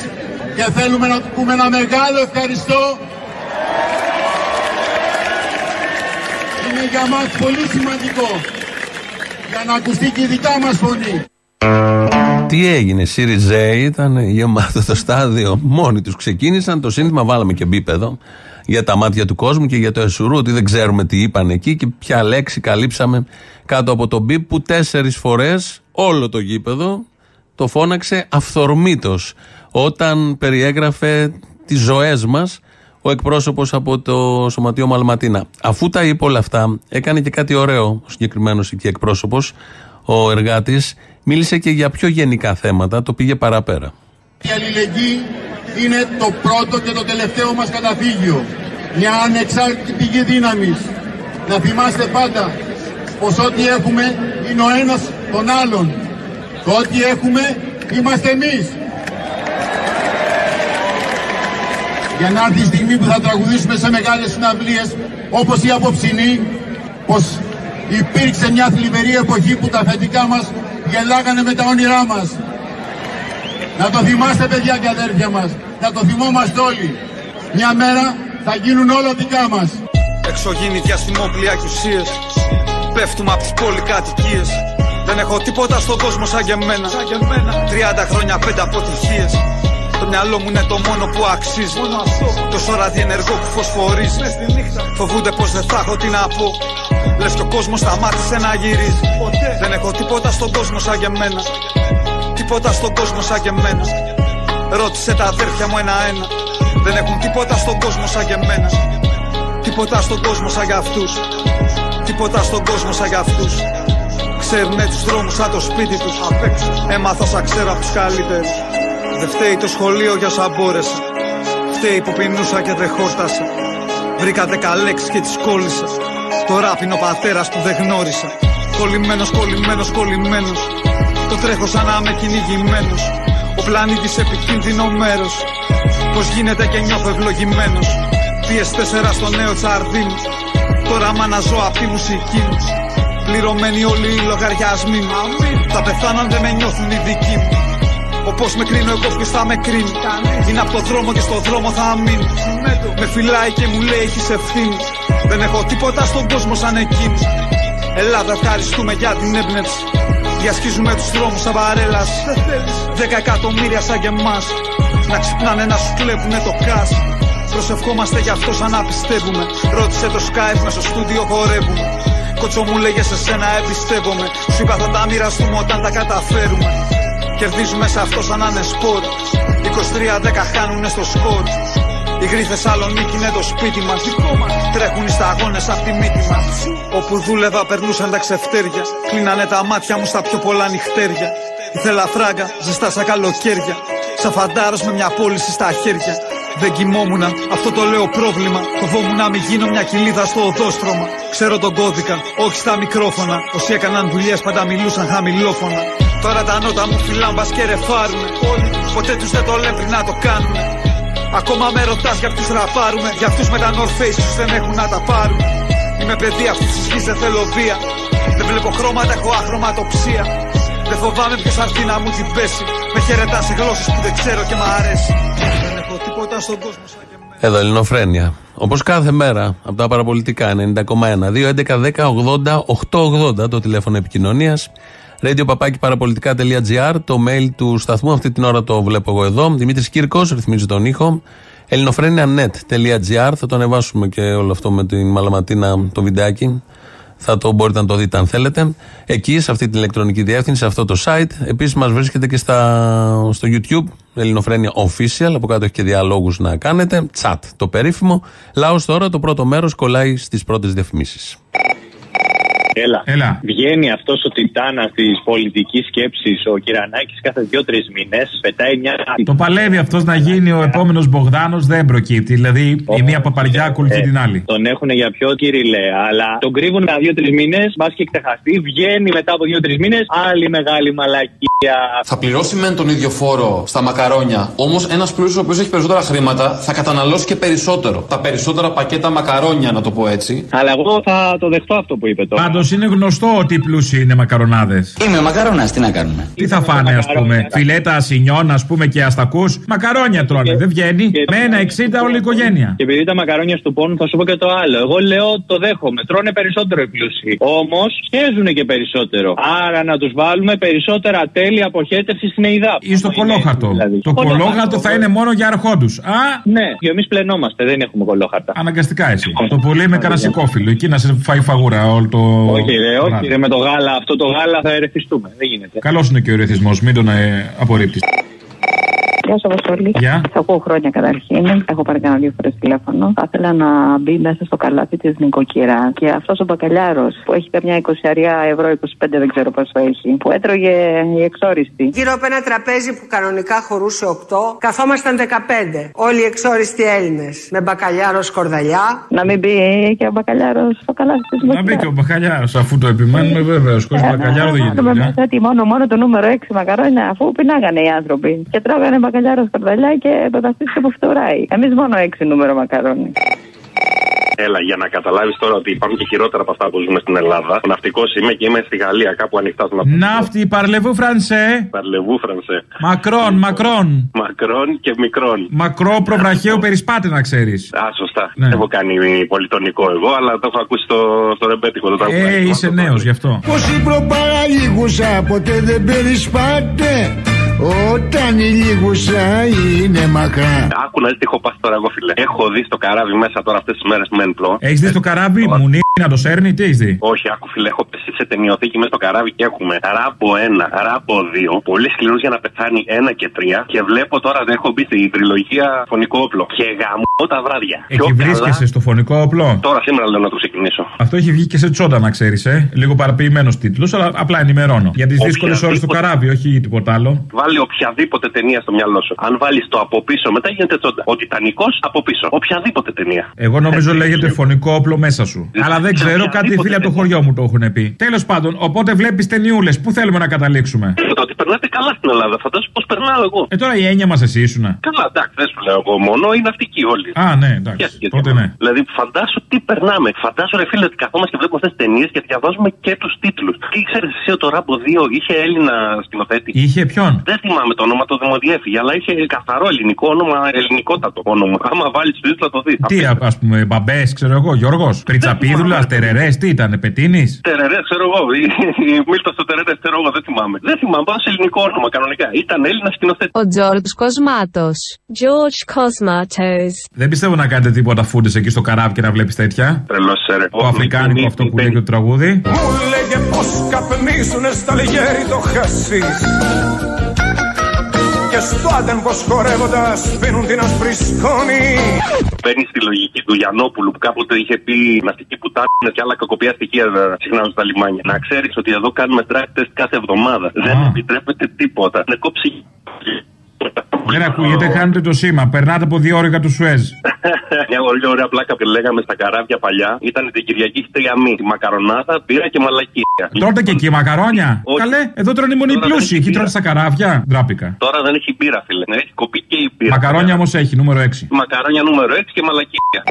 και θέλουμε να του πούμε ένα μεγάλο ευχαριστώ είναι για μας πολύ σημαντικό για να ακουστεί και η δικά μας φωνή. Τι έγινε, ΣΥΡΙΖΕ ήταν γεμάτο το στάδιο. Μόνοι τους ξεκίνησαν. Το σύνθημα βάλαμε και μπίπεδο για τα μάτια του κόσμου και για το Εσουρού, ότι δεν ξέρουμε τι είπαν εκεί και ποια λέξη καλύψαμε κάτω από τον μπίπ που τέσσερις φορές όλο το γήπεδο το φώναξε αυθορμήτως όταν περιέγραφε τις ζωές μας ο εκπρόσωπος από το Σωματείο Μαλματίνα. Αφού τα είπε όλα αυτά, έκανε και κάτι ωραίο ο συγκεκριμένος εκεί εκπρόσωπος, ο εργάτης, μίλησε και για πιο γενικά θέματα, το πήγε παραπέρα. Η αλληλεγγύη είναι το πρώτο και το τελευταίο μας καταφύγιο. Μια ανεξάρτητη πηγή δύναμης. Να θυμάστε πάντα πως ό,τι έχουμε είναι ο ένας τον άλλον. Το ό,τι έχουμε είμαστε εμείς. Για να έρθει η στιγμή που θα τραγουδήσουμε σε μεγάλες συναυλίες όπως η απόψινή πως υπήρξε μια θλιβερή εποχή που τα αφεντικά μας γελάγανε με τα όνειρά μας. Να το θυμάστε παιδιά και αδέρφια μας. Να το θυμόμαστε όλοι. Μια μέρα θα γίνουν όλα δικά μας. Εξωγήινοι διαστημόπλια και ουσίες Πέφτουμε από τις πολυκατοικίες. Δεν έχω τίποτα στον κόσμο σαν και εμένα. 30 χρόνια πέντε αποτυχίες. Το μυαλό μου είναι το μόνο που αξίζει. Τόσο ραδιενεργό που φωσφορίζει. Φοβούνται πως δεν θα έχω τι να πω. Λες και ο κόσμος σταμάτησε να γυρίζει. Δεν έχω τίποτα στον κόσμο σαν και εμένα. Τίποτα στον κόσμο σαν και εμένα Ρώτησε τα αδέρφια μου ένα-ένα Δεν έχουν τίποτα στον κόσμο σαν και εμένα. Τίποτα στον κόσμο σαν για αυτούς. Τίποτα στον κόσμο σαν για αυτούς. Ξέρουνε τους δρόμους σαν το σπίτι τους. Έμαθα σαν ξέρω από τους καλύτερους. Δεν φταίει το σχολείο για όσα μπόρεσα. Φταίει που πεινούσα και δεν χόρτασα. Βρήκα δέκα λέξεις και τις κόλλησα. Τώρα πίνω πατέρας που δεν γνώρισα. Κολλημένος, κολλημένος, κολλημένος. Το τρέχω σαν να είμαι κυνηγημένος Ο πλανήτης επικίνδυνο μέρος Πως γίνεται και νιώθω ευλογημένος. PS4 στο νέο τσαρδί μου Τώρα μ' αναζώ απ' τη μουσική μου. Πληρωμένοι όλοι οι λογαριασμοί μου. Θα πεθάνω αν δεν με νιώθουν οι δικοί μου. Όπως με κρίνω εγώ ποιος θα με κρίνει. Είναι από το δρόμο και στο δρόμο θα μείνει Με φυλάει και μου λέει έχεις ευθύνη Δεν έχω τίποτα στον κόσμο σαν εκείνη Ελλάδα ευχαριστούμε για την έμπνευση Διασχίζουμε τους δρόμους σαν παρέλαση Δέκα εκατομμύρια σαν και εμάς Να ξυπνάνε να σου κλέβουνε το κάσ Προσευχόμαστε γι' αυτό σαν να πιστεύουμε. Ρώτησε το Skype με στο στούντιο χορεύουμε. Κότσο μου λέγε σε σένα εμπιστεύομαι. Σου είπα θα τα μοιραστούμε όταν τα καταφέρουμε. Κερδίζουμε σε αυτό σαν να είναι σπορ. 23-10 χάνουνε στο σκορ. Η γρή Θεσσαλονίκη είναι το σπίτι μας. Τρέχουν οι σταγόνες απ' τη μύτη μας. Όπου δούλευα περνούσαν τα ξεφτέρια. Κλείνανε τα μάτια μου στα πιο πολλά νυχτέρια. Ήθελα φράγκα, ζεστά σαν καλοκαίρια. Σαν φαντάρος με μια πώληση στα χέρια. Δεν κοιμόμουν, αυτό το λέω πρόβλημα. Φοβόμουν να μην γίνω μια κοιλίδα στο οδόστρωμα. Ξέρω τον κώδικα, όχι στα μικρόφωνα. Όσοι έκαναν δουλειές πάντα μιλούσαν χαμηλόφωνα. Τώρα τα νότα μου φυλάν μπα και ρεφάρουνε. Όλοι, ποτέ τους δεν το λένε πριν να το κάνουν. Ακόμα με ρωτάς για ποιους ραπάρουμε. Για αυτούς με τα North Face τους δεν έχουν να τα πάρουν. Είμαι παιδί αυτή τη γη, δεν θέλω βία. Δεν βλέπω χρώματα, έχω αχρωματοψία. Δεν φοβάμαι ποιος αρθεί να μου την πέσει. Με χαιρετάς σε γλώσσες που δεν ξέρω και μ' αρέσει. Δεν έχω τίποτα στον κόσμο σαν και εμένα. Εδώ Ελληνοφρένια. Όπως κάθε μέρα από τα παραπολιτικά 90,1. 2, 11, 10, 80, 880 το τηλέφωνο επικοινωνίας. Radio το mail του σταθμού. Αυτή την ώρα το βλέπω εγώ εδώ. Δημήτρης Κύρκος, ρυθμίζει τον ήχο. ελληνοφρένια.net.gr. Θα το ανεβάσουμε και όλο αυτό με την Μαλαματίνα το βιντεάκι. Θα το μπορείτε να το δείτε αν θέλετε. Εκεί, σε αυτή την ηλεκτρονική διεύθυνση, σε αυτό το site. Επίσης, μας βρίσκεται και στα, στο YouTube, Ελληνοφρένια Official. Από κάτω έχει και διαλόγους να κάνετε. Chat το περίφημο. Λάος τώρα, το πρώτο μέρος κολλάει στις πρώτες διαφημίσεις. Έλα. Έλα. Βγαίνει αυτός ο τιτάνας της πολιτικής σκέψης, ο Κυρανάκης, κάθε δύο-τρεις μήνες. Πετάει μια. Το παλεύει αυτός να γίνει ο επόμενος Μπογδάνος δεν προκύπτει. Δηλαδή η μία παπαριά ακολουθεί την άλλη. Τον έχουν για πιο κυριλέ, αλλά τον κρύβουν για δύο-τρεις μήνες, μπας και ξεχαστεί. Βγαίνει μετά από δύο-τρεις μήνες, άλλη μεγάλη μαλακία. Θα πληρώσει μεν τον ίδιο φόρο στα μακαρόνια, όμως ένας πλούσιος ο οποίος έχει περισσότερα χρήματα θα καταναλώσει και περισσότερο. Τα περισσότερα πακέτα μακαρόνια, να το πω έτσι. Αλλά εγώ θα το δεχτώ αυτό που είπε τώρα. Πάντως είναι γνωστό ότι οι πλούσιοι είναι μακαρονάδες. Είμαι μακαρονα, τι να κάνουμε; Τι θα φάνε, ας πούμε, φιλέτα ασινιών, ας πούμε και αστακούς. Μακαρόνια τρώνε, δεν βγαίνει. Με ένα 60 όλη η οικογένεια. Και επειδή τα μακαρόνια στο πόνο, θα σου πω και το άλλο. Εγώ λέω το δέχομαι. Τρώνε περισσότερο οι πλούσιοι. Όμως σχέζουν και περισσότερο. Άρα να τους βάλουμε περισσότερα τέλη αποχέτευσης στην ΕΙΔΑ. Ή στο κολόχαρτο. Δηλαδή. Το κολόχαρτο θα είναι μόνο για αρχόντους. Α, Ναι, και εμείς πλενόμαστε, δεν έχουμε κολόχαρτα. αναγκαστικά εσύ. Το πολύ με καρασικόφιλο. Εκεί να σε φάει φαγούρα όλο το. Όχι, ρε, το όχι, βράδυ. ρε, με το γάλα. Αυτό το γάλα θα ερεθιστούμε. Δεν γίνεται. Καλός είναι και ο ρεθισμό, μην τον ε, απορρίπτεις. Γεια σα, Αποστολή. Γεια. Θα ακούω χρόνια καταρχήν. Έχω πάρει κανένα δύο φορέ τηλέφωνο. Θα ήθελα να μπει μέσα στο καλάθι τη νοικοκυρά. Και αυτό ο μπακαλιάρο που έχει καμιά 20 ευρώ, 25 δεν ξέρω πόσο έχει, που έτρωγε η εξόριστη. Γύρω από ένα τραπέζι που κανονικά χωρούσε 8, καθόμασταν 15. Όλοι οι εξόριστοι Έλληνες. Με μπακαλιάρο σκορδαλιά. Να μην μπει και ο μπακαλιάρος στο καλάθι τη Να μπει και ο μπακαλιάρος, αφού το επιμένουμε βεβαίως. Χωρίς μπακαλιάρο δεν γίνεται. δουλειά. Μέσα ότι μόνο, μόνο το νούμερο 6 μακαρόνια, αφού πεινάγανε οι άνθρωποι. Και τρώγανε μπακαλιάρο σκορδαλιά και πεταστήθηκε που φτωράει. Εμείς μόνο 6 νούμερο μακαρόνι. Έλα, για να καταλάβεις τώρα ότι υπάρχουν και χειρότερα από αυτά που ζούμε στην Ελλάδα. Ναυτικός είμαι και είμαι στη Γαλλία, κάπου ανοιχτά στο ναυτικό. Ναύτη, parlez-vous français. Parlez-vous, français. Μακρόν, μακρόν. Μακρόν και μικρόν. Μακρό προβραχαίο περισπάτη να ξέρεις. Α, σωστά. Ναι. Έχω κάνει πολυτονικό εγώ, αλλά το έχω ακούσει στο, στο ρεμπέτικο. Το τραγούδι. Ε, είσαι νέος γι' αυτό. Πως η προπαραλίγουσα ποτέ δεν περισπάται Όταν η λίγουσα είναι μακρά Άκου να δεις τι έχω πάθει τώρα εγώ, φίλε. Έχω δει στο καράβι μέσα τώρα αυτές τις μέρες με ένπλο. Έχεις δει το καράβι, μου να το σέρνει, τι έχεις δει; Όχι, άκου φίλε, έχω πέσει σε ταινιοθήκη μέσα στο καράβι και έχουμε ράμπο 1, ράμπο 2, πολύ σκληρούς για να πεθάνει 1 και 3. Και βλέπω τώρα δεν έχω μπει στην τριλογία φωνικό όπλο. Και γαμώ τα βράδια. Πιο Εκεί καλά- βρίσκεσαι στο φωνικό όπλο; Τώρα σήμερα λέω να το ξεκινήσω. Αυτό έχει βγει και σε τσόντα, να ξέρεις, ε. Λίγο παραποιημένος τίτλος, αλλά απλά ενημερώνω. Για τις δύσκολες ώρες του καράβι, όχι τίποτα άλλο. Βάλει οποιαδήποτε ταινία στο μυαλό σου. Αν βάλεις το από πίσω, μετά γίνεται τσόντα. Ο Τιτανικό από πίσω. Οποιαδήποτε ταινία. Εγώ νομίζω λέγεται φωνικό όπλο μέσα σου. Αλλά δεν ξέρω, κάτι φίλοι από το χωριό μου το έχουν πει. Τέλος πάντων, οπότε βλέπεις ταινιούλες. Πού θέλουμε να καταλήξουμε; Το ότι περνάτε καλά στην Ελλάδα. Φαντάζομαι πώ περνάω εγώ. Ε, τώρα η έννοια μας εσύ ήσουνα. Καλά, εντάξει, δεν σου λέω εγώ μόνο, είναι ναυτικοί όλοι. Α, ναι, εντάξει. Σχέστηκε Τότε τίποτα. ναι. Δηλαδή, φαντάσου τι περνάμε. Φαντάσου, ρε φίλε, ότι καθόμαστε και βλέπουμε αυτές τις ταινίες και διαβάζουμε και τους τίτλους. Τι ξέρεις εσύ ότι το Ράμπο 2 είχε Έλληνα σκηνοθέτη; Είχε ποιον; Δεν θυμάμαι το όνομα, το δημοδιέφυγε, αλλά είχε καθαρό ελληνικό όνομα, ελληνικότατο όνομα. Άμα βάλεις του τίτλου θα το δεις. Τι, ας πούμε, μπαμπές, ξέρω εγώ, Γιώργος. Πριτσαπίδουλα, τερερές, τι ήταν, πετίνης; Τερερές, ξέρω εγώ. Η, η Μίλτος στο τερερές, ξέρω εγώ, δεν θυμάμαι. Δεν θυμάμαι, πάω σε ελληνικό όνομα κανονικά. Ήταν Έλληνας σκηνοθέτης. Ο Τζόρτζ Κοσμάτος. George Cosmatos. Δεν πιστεύω να κάνετε τίποτα φούντες εκεί στο καράβι και να βλέπεις τέτοια. Τρελός, ρε. Το αφρικάνικο αυτό που λέει και το τραγούδι. Μου λέγε πως καπνίζουνες στα λιγέρι το χασίς Και στο άντεν πως χορεύοντας πίνουν την άσπρη σκόνη Παίρνει τη λογική του Γιαννόπουλου που κάποτε είχε πει ναυτική πουτάνε και άλλα κακοπιά στοιχεία ε, συχνά στα λιμάνια. Να ξέρεις ότι εδώ κάνουμε track test κάθε εβδομάδα. Δεν επιτρέπεται τίποτα. Να κόψει. Δεν ακούγεται, κάνετε το σήμα. Περνάτε από δύο ώρες του Σουέζ. Μια πολύ ωραία πλάκα που λέγαμε στα καράβια παλιά ήταν την Κυριακή έχει τρία μη. Τη μακαρονάδα, πήρα και μαλακία. Τρώτε και εκεί μακαρόνια. Όχι. Καλέ, εδώ τρώνε μόνο οι Τώρα δεν πλούσιοι. έχει Εκεί μπύρα. τρώτε στα καράβια. Ντράπηκα. Τώρα δεν έχει μπύρα, φίλε. Ναι, Έχει κοπεί και η μπύρα. Μακαρόνια όμως έχει, νούμερο 6. Μακαρόνια νούμερο 6 και μαλακία.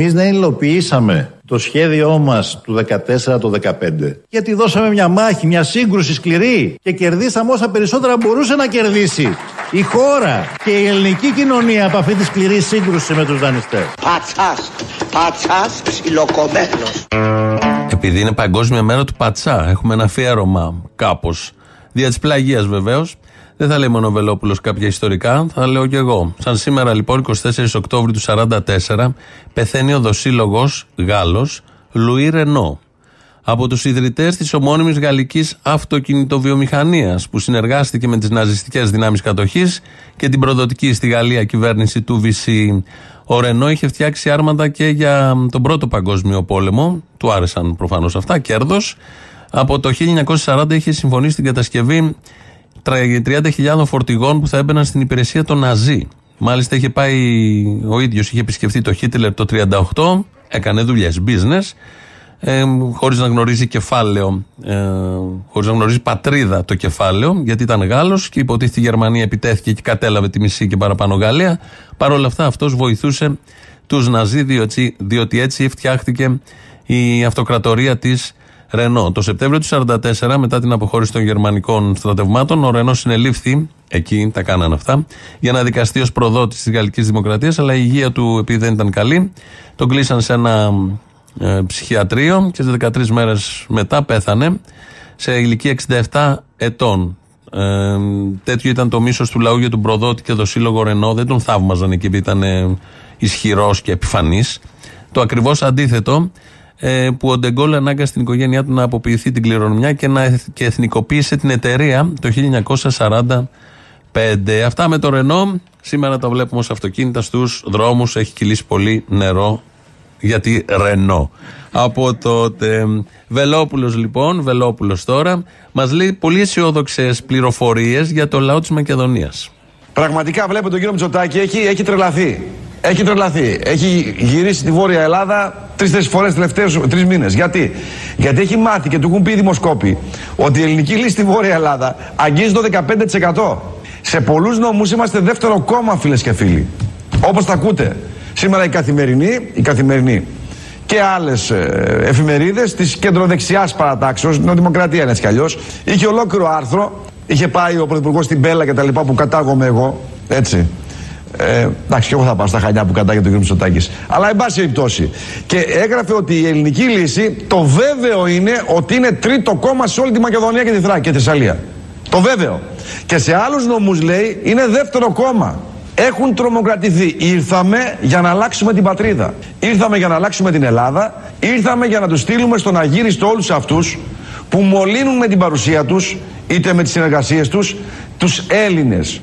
Εμείς δεν υλοποιήσαμε το σχέδιό μας του 14 το 15 γιατί δώσαμε μια μάχη, μια σύγκρουση σκληρή και κερδίσαμε όσα περισσότερα μπορούσε να κερδίσει η χώρα και η ελληνική κοινωνία από αυτή τη σκληρή σύγκρουση με τους δανειστές. Πατσάς, πατσάς ψιλοκομμένος. Επειδή είναι Παγκόσμια Μέρα του Πατσά, έχουμε ένα αφιέρωμα κάπως. Δια της πλαγίας βεβαίως. Δεν θα λέει μόνο ο Βελόπουλο κάποια ιστορικά, θα λέω κι εγώ. Σαν σήμερα λοιπόν, 24 Οκτώβρη του 1944, πεθαίνει ο δοσύλλογος Γάλλος Λουί Ρενό. Από τους ιδρυτές της ομώνυμης γαλλικής αυτοκινητοβιομηχανίας που συνεργάστηκε με τις ναζιστικές δυνάμεις κατοχής και την προδοτική στη Γαλλία κυβέρνηση του Βυσί. Ο Ρενό είχε φτιάξει άρματα και για τον Πρώτο Παγκόσμιο Πόλεμο. Του άρεσαν προφανώς αυτά, κέρδος. Από το 1940 είχε συμφωνήσει στην κατασκευή 30.000 φορτηγών που θα έμπαιναν στην υπηρεσία των Ναζί. Μάλιστα είχε πάει ο ίδιος, είχε επισκεφθεί το Χίτλερ το 38, έκανε δουλειές, business, ε, χωρίς να γνωρίζει κεφάλαιο, ε, χωρίς να γνωρίζει πατρίδα το κεφάλαιο, γιατί ήταν Γάλλος και υποτίθεται η Γερμανία επιτέθηκε και κατέλαβε τη μισή και παραπάνω Γαλλία. Παρ' όλα αυτά αυτός βοηθούσε τους Ναζί, διότι, διότι έτσι φτιάχτηκε η αυτοκρατορία της Ρενό. Το Σεπτέμβριο του 1944, μετά την αποχώρηση των γερμανικών στρατευμάτων, ο Ρενός συνελήφθη, εκεί τα κάνανε αυτά, για να δικαστεί ως προδότης της Γαλλικής Δημοκρατίας, αλλά η υγεία του, επειδή δεν ήταν καλή, τον κλείσαν σε ένα ε, ψυχιατρίο και σε 13 μέρες μετά πέθανε σε ηλικία 67 ετών. Ε, τέτοιο ήταν το μίσος του λαού για τον προδότη και το σύλλογο Ρενό. Δεν τον θαύμαζαν εκεί, ήταν ισχυρός και επιφανής. Το ακριβώς αντίθετο ε, που ο Ντεγκόλ ανάγκασε την οικογένειά του να αποποιηθεί την κληρονομιά και να και εθνικοποίησε την εταιρεία το 1945. Αυτά με το Ρενό. Σήμερα τα βλέπουμε ως αυτοκίνητα στους δρόμους. Έχει κυλήσει πολύ νερό γιατί Ρενό. Από τότε Βελόπουλος λοιπόν, Βελόπουλος τώρα, μας λέει πολύ αισιόδοξες πληροφορίες για το λαό της Μακεδονίας. Πραγματικά βλέπω τον κύριο Μητσοτάκη έχει, έχει τρελαθεί. Έχει τρελαθεί. Έχει γυρίσει τη Βόρεια Ελλάδα τρει-τέσσερι φορές τελευταίου τρεις μήνες. Γιατί; Γιατί έχει μάθει και του έχουν πει οι δημοσκόποι ότι η ελληνική λύση στη Βόρεια Ελλάδα αγγίζει το 15%. Σε πολλούς νομούς είμαστε δεύτερο κόμμα, φίλες και φίλοι. Όπως τα ακούτε. Σήμερα η καθημερινή, η καθημερινή και άλλες εφημερίδες της κεντροδεξιάς παρατάξεως, η Δημοκρατία είναι έτσι κι αλλιώς, είχε ολόκληρο άρθρο. Είχε πάει ο Πρωθυπουργός στην Μπέλα και τα λοιπά που κατάγομαι εγώ. Έτσι. Ε, εντάξει, και εγώ θα πάω στα χανιά που κατάγεται ο κ. Μητσοτάκης. Αλλά εν πάση περιπτώσει. Και έγραφε ότι η ελληνική λύση, το βέβαιο είναι ότι είναι τρίτο κόμμα σε όλη τη Μακεδονία και τη Θράκη και τη Θεσσαλία. Το βέβαιο. Και σε άλλους νομούς λέει είναι δεύτερο κόμμα. Έχουν τρομοκρατηθεί. Ήρθαμε για να αλλάξουμε την πατρίδα. Ήρθαμε για να αλλάξουμε την Ελλάδα. Ήρθαμε για να τους στείλουμε στον αγύριστο όλους αυτούς που μολύνουν με την παρουσία τους, είτε με τις συνεργασίες τους, τους Έλληνες.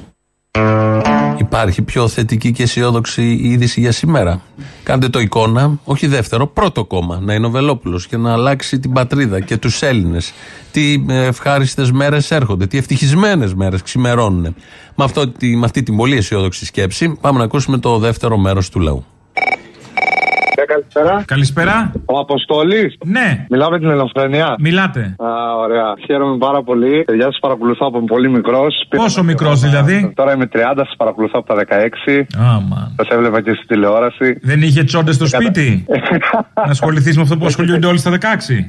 Υπάρχει πιο θετική και αισιόδοξη είδηση για σήμερα. Κάντε το εικόνα, όχι δεύτερο, πρώτο κόμμα. Να είναι ο Βελόπουλος και να αλλάξει την πατρίδα και τους Έλληνες. Τι ευχάριστες μέρες έρχονται, τι ευτυχισμένες μέρες ξημερώνουν. Με, αυτό, με αυτή την πολύ αισιόδοξη σκέψη, πάμε να ακούσουμε το δεύτερο μέρος του λαού. Καλησπέρα. Καλησπέρα. Ο Αποστόλης. Ναι. Μιλάω με την Ελευθερία. Μιλάτε. Α, ωραία. Χαίρομαι πάρα πολύ. Παιδιά, σας παρακολουθώ από πολύ μικρός. Πόσο μικρός δηλαδή; Τώρα είμαι 30, σας παρακολουθώ από τα 16. Άμα. Σας έβλεπα και στη τηλεόραση. Δεν είχε τσόντες στο σπίτι; να ασχοληθείς με αυτό που ασχολούνται όλοι στα 16.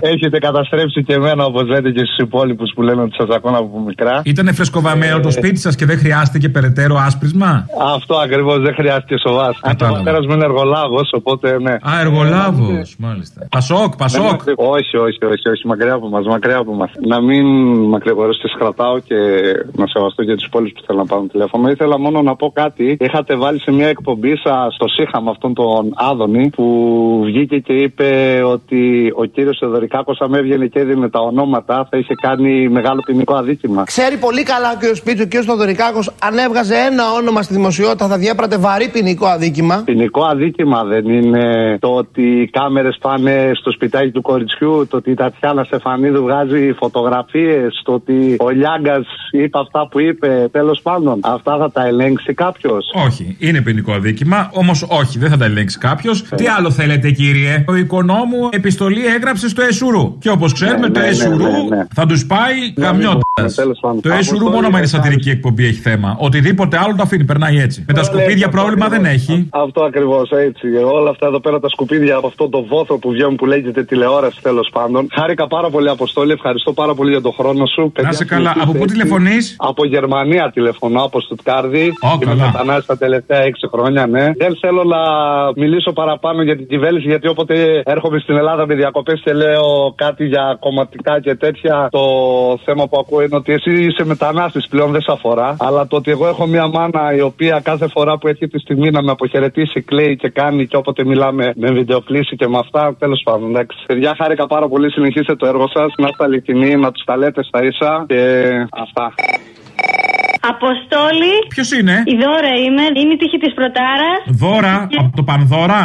Έχετε καταστρέψει και εμένα, όπως λέτε, και στους υπόλοιπους που λένε ότι σας ακούνε από μικρά. Ήταν φρεσκοβαμένο το σπίτι σας και δεν χρειάστηκε περαιτέρω άσπρισμα; Αυτό ακριβώς δεν χρειάστηκε σοβάς. Αν ο πατέρα μου είναι εργολάβο, οπότε ναι. Α, εργολάβο, μάλιστα. Πασόκ, Πασόκ. Όχι, όχι, όχι, όχι, μακριά από μας, μακριά από μας. Να μην μακρηγορήσω και κρατάω και να σεβαστώ και τους πόλει που θέλω να πάρουν τηλέφωνο. Ήθελα μόνο να πω κάτι. Είχατε βάλει σε μια εκπομπή σας στο ΣΥΧΑ με αυτόν τον Άδωνη που βγήκε και είπε ότι ο κύριος Εδωρικάκο, αν έβγαινε και έδινε τα ονόματα, θα είχε κάνει μεγάλο ποινικό αδίκημα. Ξέρει πολύ καλά ο κ. Σπίτσου, ο κ. Θοδωρικάκο, αν έβγαζε ένα όνομα στη δημοσιότητα θα διέπρατε βαρύ ποινικό αδίκημα. Ποινικό αδίκημα δεν είναι το ότι οι κάμερες πάνε στο σπιτάκι του κοριτσιού, το ότι η Τατιάνα Στεφανίδου βγάζει φωτογραφίες, το ότι ο Λιάγκας είπε αυτά που είπε, τέλος πάντων. Αυτά θα τα ελέγξει κάποιος. Όχι, είναι ποινικό αδίκημα, όμως όχι, δεν θα τα ελέγξει κάποιος. Τι άλλο θέλετε, κύριε; Ο οικονόμου επιστολή έγραψε στο Εσουρού. Και όπως ξέρουμε, Ναι, το ναι, ναι, Εσουρού ναι, ναι. θα τους πάει καμιότητα. τέλος πάντων. Το Εσουρού Αποστολή, μόνο με είναι δεν σατυρική εκπομπή έχει θέμα. Οτιδήποτε άλλο το αφήνει, περνάει έτσι. Με τα σκουπίδια πρόβλημα δεν έχει. Αυτό ακριβώς έτσι. Όλα αυτά εδώ πέρα τα τα σκουπίδια από αυτό το βόθρο που βγαίνουν που λέγεται τηλεόραση τέλος πάντων. Χάρηκα πάρα πολύ, Αποστόλη. Ευχαριστώ πάρα πολύ για τον χρόνο σου. Να σε καλά. Από πού τηλεφωνείς; Από Γερμανία τηλεφωνώ, από Στουτκάρδη. Ω, Είμαι καλά. μετανάστη τα τελευταία 6 χρόνια, ναι. Δεν θέλω να μιλήσω παραπάνω για την κυβέρνηση, γιατί όποτε έρχομαι στην Ελλάδα με διακοπές και λέω κάτι για κομματικά και τέτοια, το θέμα που ακούω είναι ότι εσύ είσαι μετανάστης πλέον, δεν σε αφορά. Αλλά το ότι εγώ έχω μια μάνα η οποία κάθε φορά που έχει τη στιγμή να με αποχαιρετήσει, κλαίει και κάνει και όποτε μιλάμε με βιντεοκλήση και με αυτά, τέλος πάντων. Εντάξει. Παιδιά, χάρηκα πάρα πολύ. Συνεχίστε το έργο σας. Να είστε αληθινοί, να τους τα λέτε στα ίσα και αυτά. Αποστόλη. Ποιος είναι; Η δώρα είμαι. Είναι η τύχη της Πρωτάρα. Δώρα, από το Πανδώρα;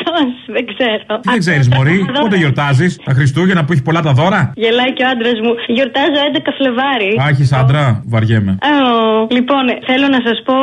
σω, δεν ξέρω. Τι δεν ξέρεις, Μωρή, πότε γιορτάζεις. Τα Χριστούγεννα που έχει πολλά τα δώρα; Γελάει και ο άντρας μου. Γιορτάζω 11 Φλεβάρι. Α, έχεις άντρα, βαριέμαι. Ω, Λοιπόν, θέλω να σας πω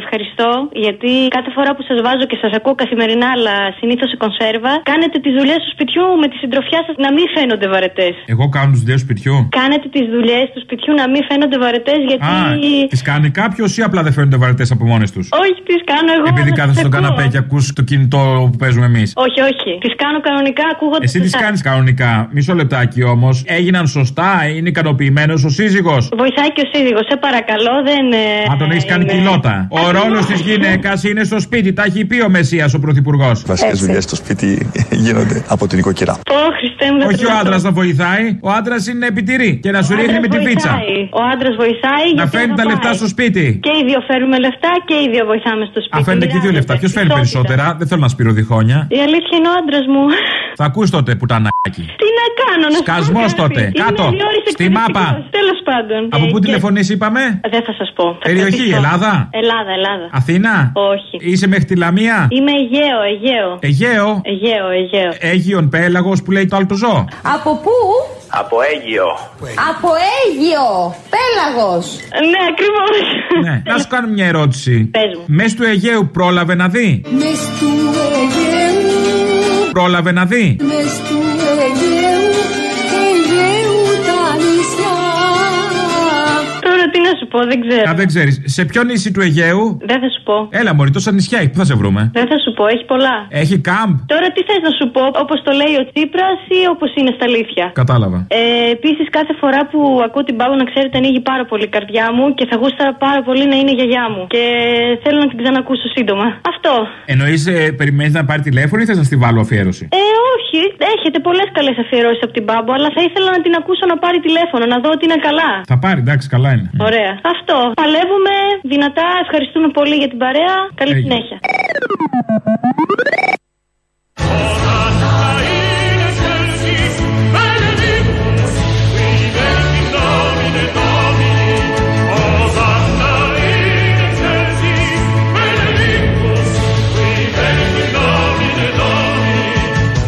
ευχαριστώ γιατί κάθε φορά που σας βάζω και σας ακούω καθημερινά, αλλά συνήθως σε κονσέρβα, κάνετε τις δουλειές του σπιτιού με τη συντροφιά σας να μην φαίνονται βαρετές. Εγώ κάνω τις δουλειές του σπιτιού. Κάνετε τις δουλειές του σπιτιού να μην φαίνονται βαρετές γιατί. Α, τις κάνει κάποιος ή απλά δεν φαίνονται βαρετές από μόνες τους; Όχι, τις κάνω εγώ. Επειδή να κάθεσαι σας στον ακούω. καναπέ και ακούς το κινητό που παίζουμε εμείς. Όχι, όχι. Τις κάνω κανονικά ακούγοντα. Εσύ τις κάνεις κανονικά. Μισό λεπτάκι όμως. Έγιναν σωστά, είναι ικανοποιημένος ο σύζυγος; Βοηθάει και ο σύζυγος, σε παρακαλώ, δεν. ε, Α, τον έχεις κάνει είμαι- κοιλότα. Ο ρόλος της γυναίκας είναι στο σπίτι. Τα έχει πει ο Μεσία ο Πρωθυπουργός. Βασικές δουλειές στο σπίτι γίνονται από την οικοκυρά. Ω, Χριστέ μου, δεν Όχι ο τρελαθώ. άντρας να βοηθάει. Ο άντρας είναι να επιτηρεί και να σου Ο ρίχνει άντρας με την πίτσα. βοηθάει. Ο άντρας βοηθάει. Να γιατί φέρνει τα αγαπάει. Λεφτά στο σπίτι. Και οι δύο φέρνουμε λεφτά και οι δύο βοηθάμε στο σπίτι. Α, φέρνετε και οι δύο λεφτά. Ποιος φέρνει περισσότερα; Δεν θέλω να σπείρω διχόνια. Η αλήθεια είναι ο άντρας μου. Θα ακούς τότε πουτανάκι. Τι να κάνω, να σου πω Σκασμός κάτι. τότε. Είναι Κάτω. διόρισε Στη εκπαιδευτικός. μάπα. Τέλος πάντων. Από Ε, πού και- τηλεφωνεί, είπαμε; Δεν θα σας πω. Θα Περιοχή, κρατήσω. Ελλάδα; Ελλάδα, Ελλάδα. Αθήνα; Όχι. Είσαι μέχρι τη Λαμία; Είμαι Αιγαίο, Αιγαίο. Αιγαίο; Αιγαίο, Αιγαίο. Αίγιον πέλαγος που λέει το άλλο το ζώο. Από πού; Από Αίγυο. Από Αίγιο. Πέλαγος. Ναι, ακριβώς. Ναι. Να σου κάνω μια ερώτηση. Πες μου. Μες του Αιγαίου πρόλαβε να δει; Μες του Αιγαίου. Πρόλαβε να δει; Μες του Αιγαίου. Αιγαίου να σου πω, δεν ξέρω. Α, δεν ξέρεις. Σε ποιο νησί του Αιγαίου; Δεν θα σου πω. Έλα, Μωρή, τόσα νησιά έχει. Πού θα σε βρούμε; Δεν θα σου πω, έχει πολλά. Έχει κάμπ. Τώρα τι θες να σου πω, όπως το λέει ο Τσίπρας ή όπως είναι στα αλήθεια; Κατάλαβα. Ε, Επίσης, κάθε φορά που ακούω την πάγο, να ξέρετε, ανοίγει πάρα πολύ η καρδιά μου και θα γούσταρα πάρα πολύ να είναι η γιαγιά μου. Και θέλω να την ξανακούσω σύντομα. Αυτό. Εννοείς, ε, περιμένεις να πάρει τηλέφωνο ή θες να στη βάλω αφιέρωση; Ε, όχι. Έχετε πολλές καλές αφιερώσεις από την Μπάμπο, αλλά θα ήθελα να την ακούσω να πάρει τηλέφωνο, να δω ότι είναι καλά. Θα πάρει, εντάξει, καλά είναι. Ωραία. Αυτό. Παλεύουμε δυνατά. Ευχαριστούμε πολύ για την παρέα. Καλή Έγινε. συνέχεια.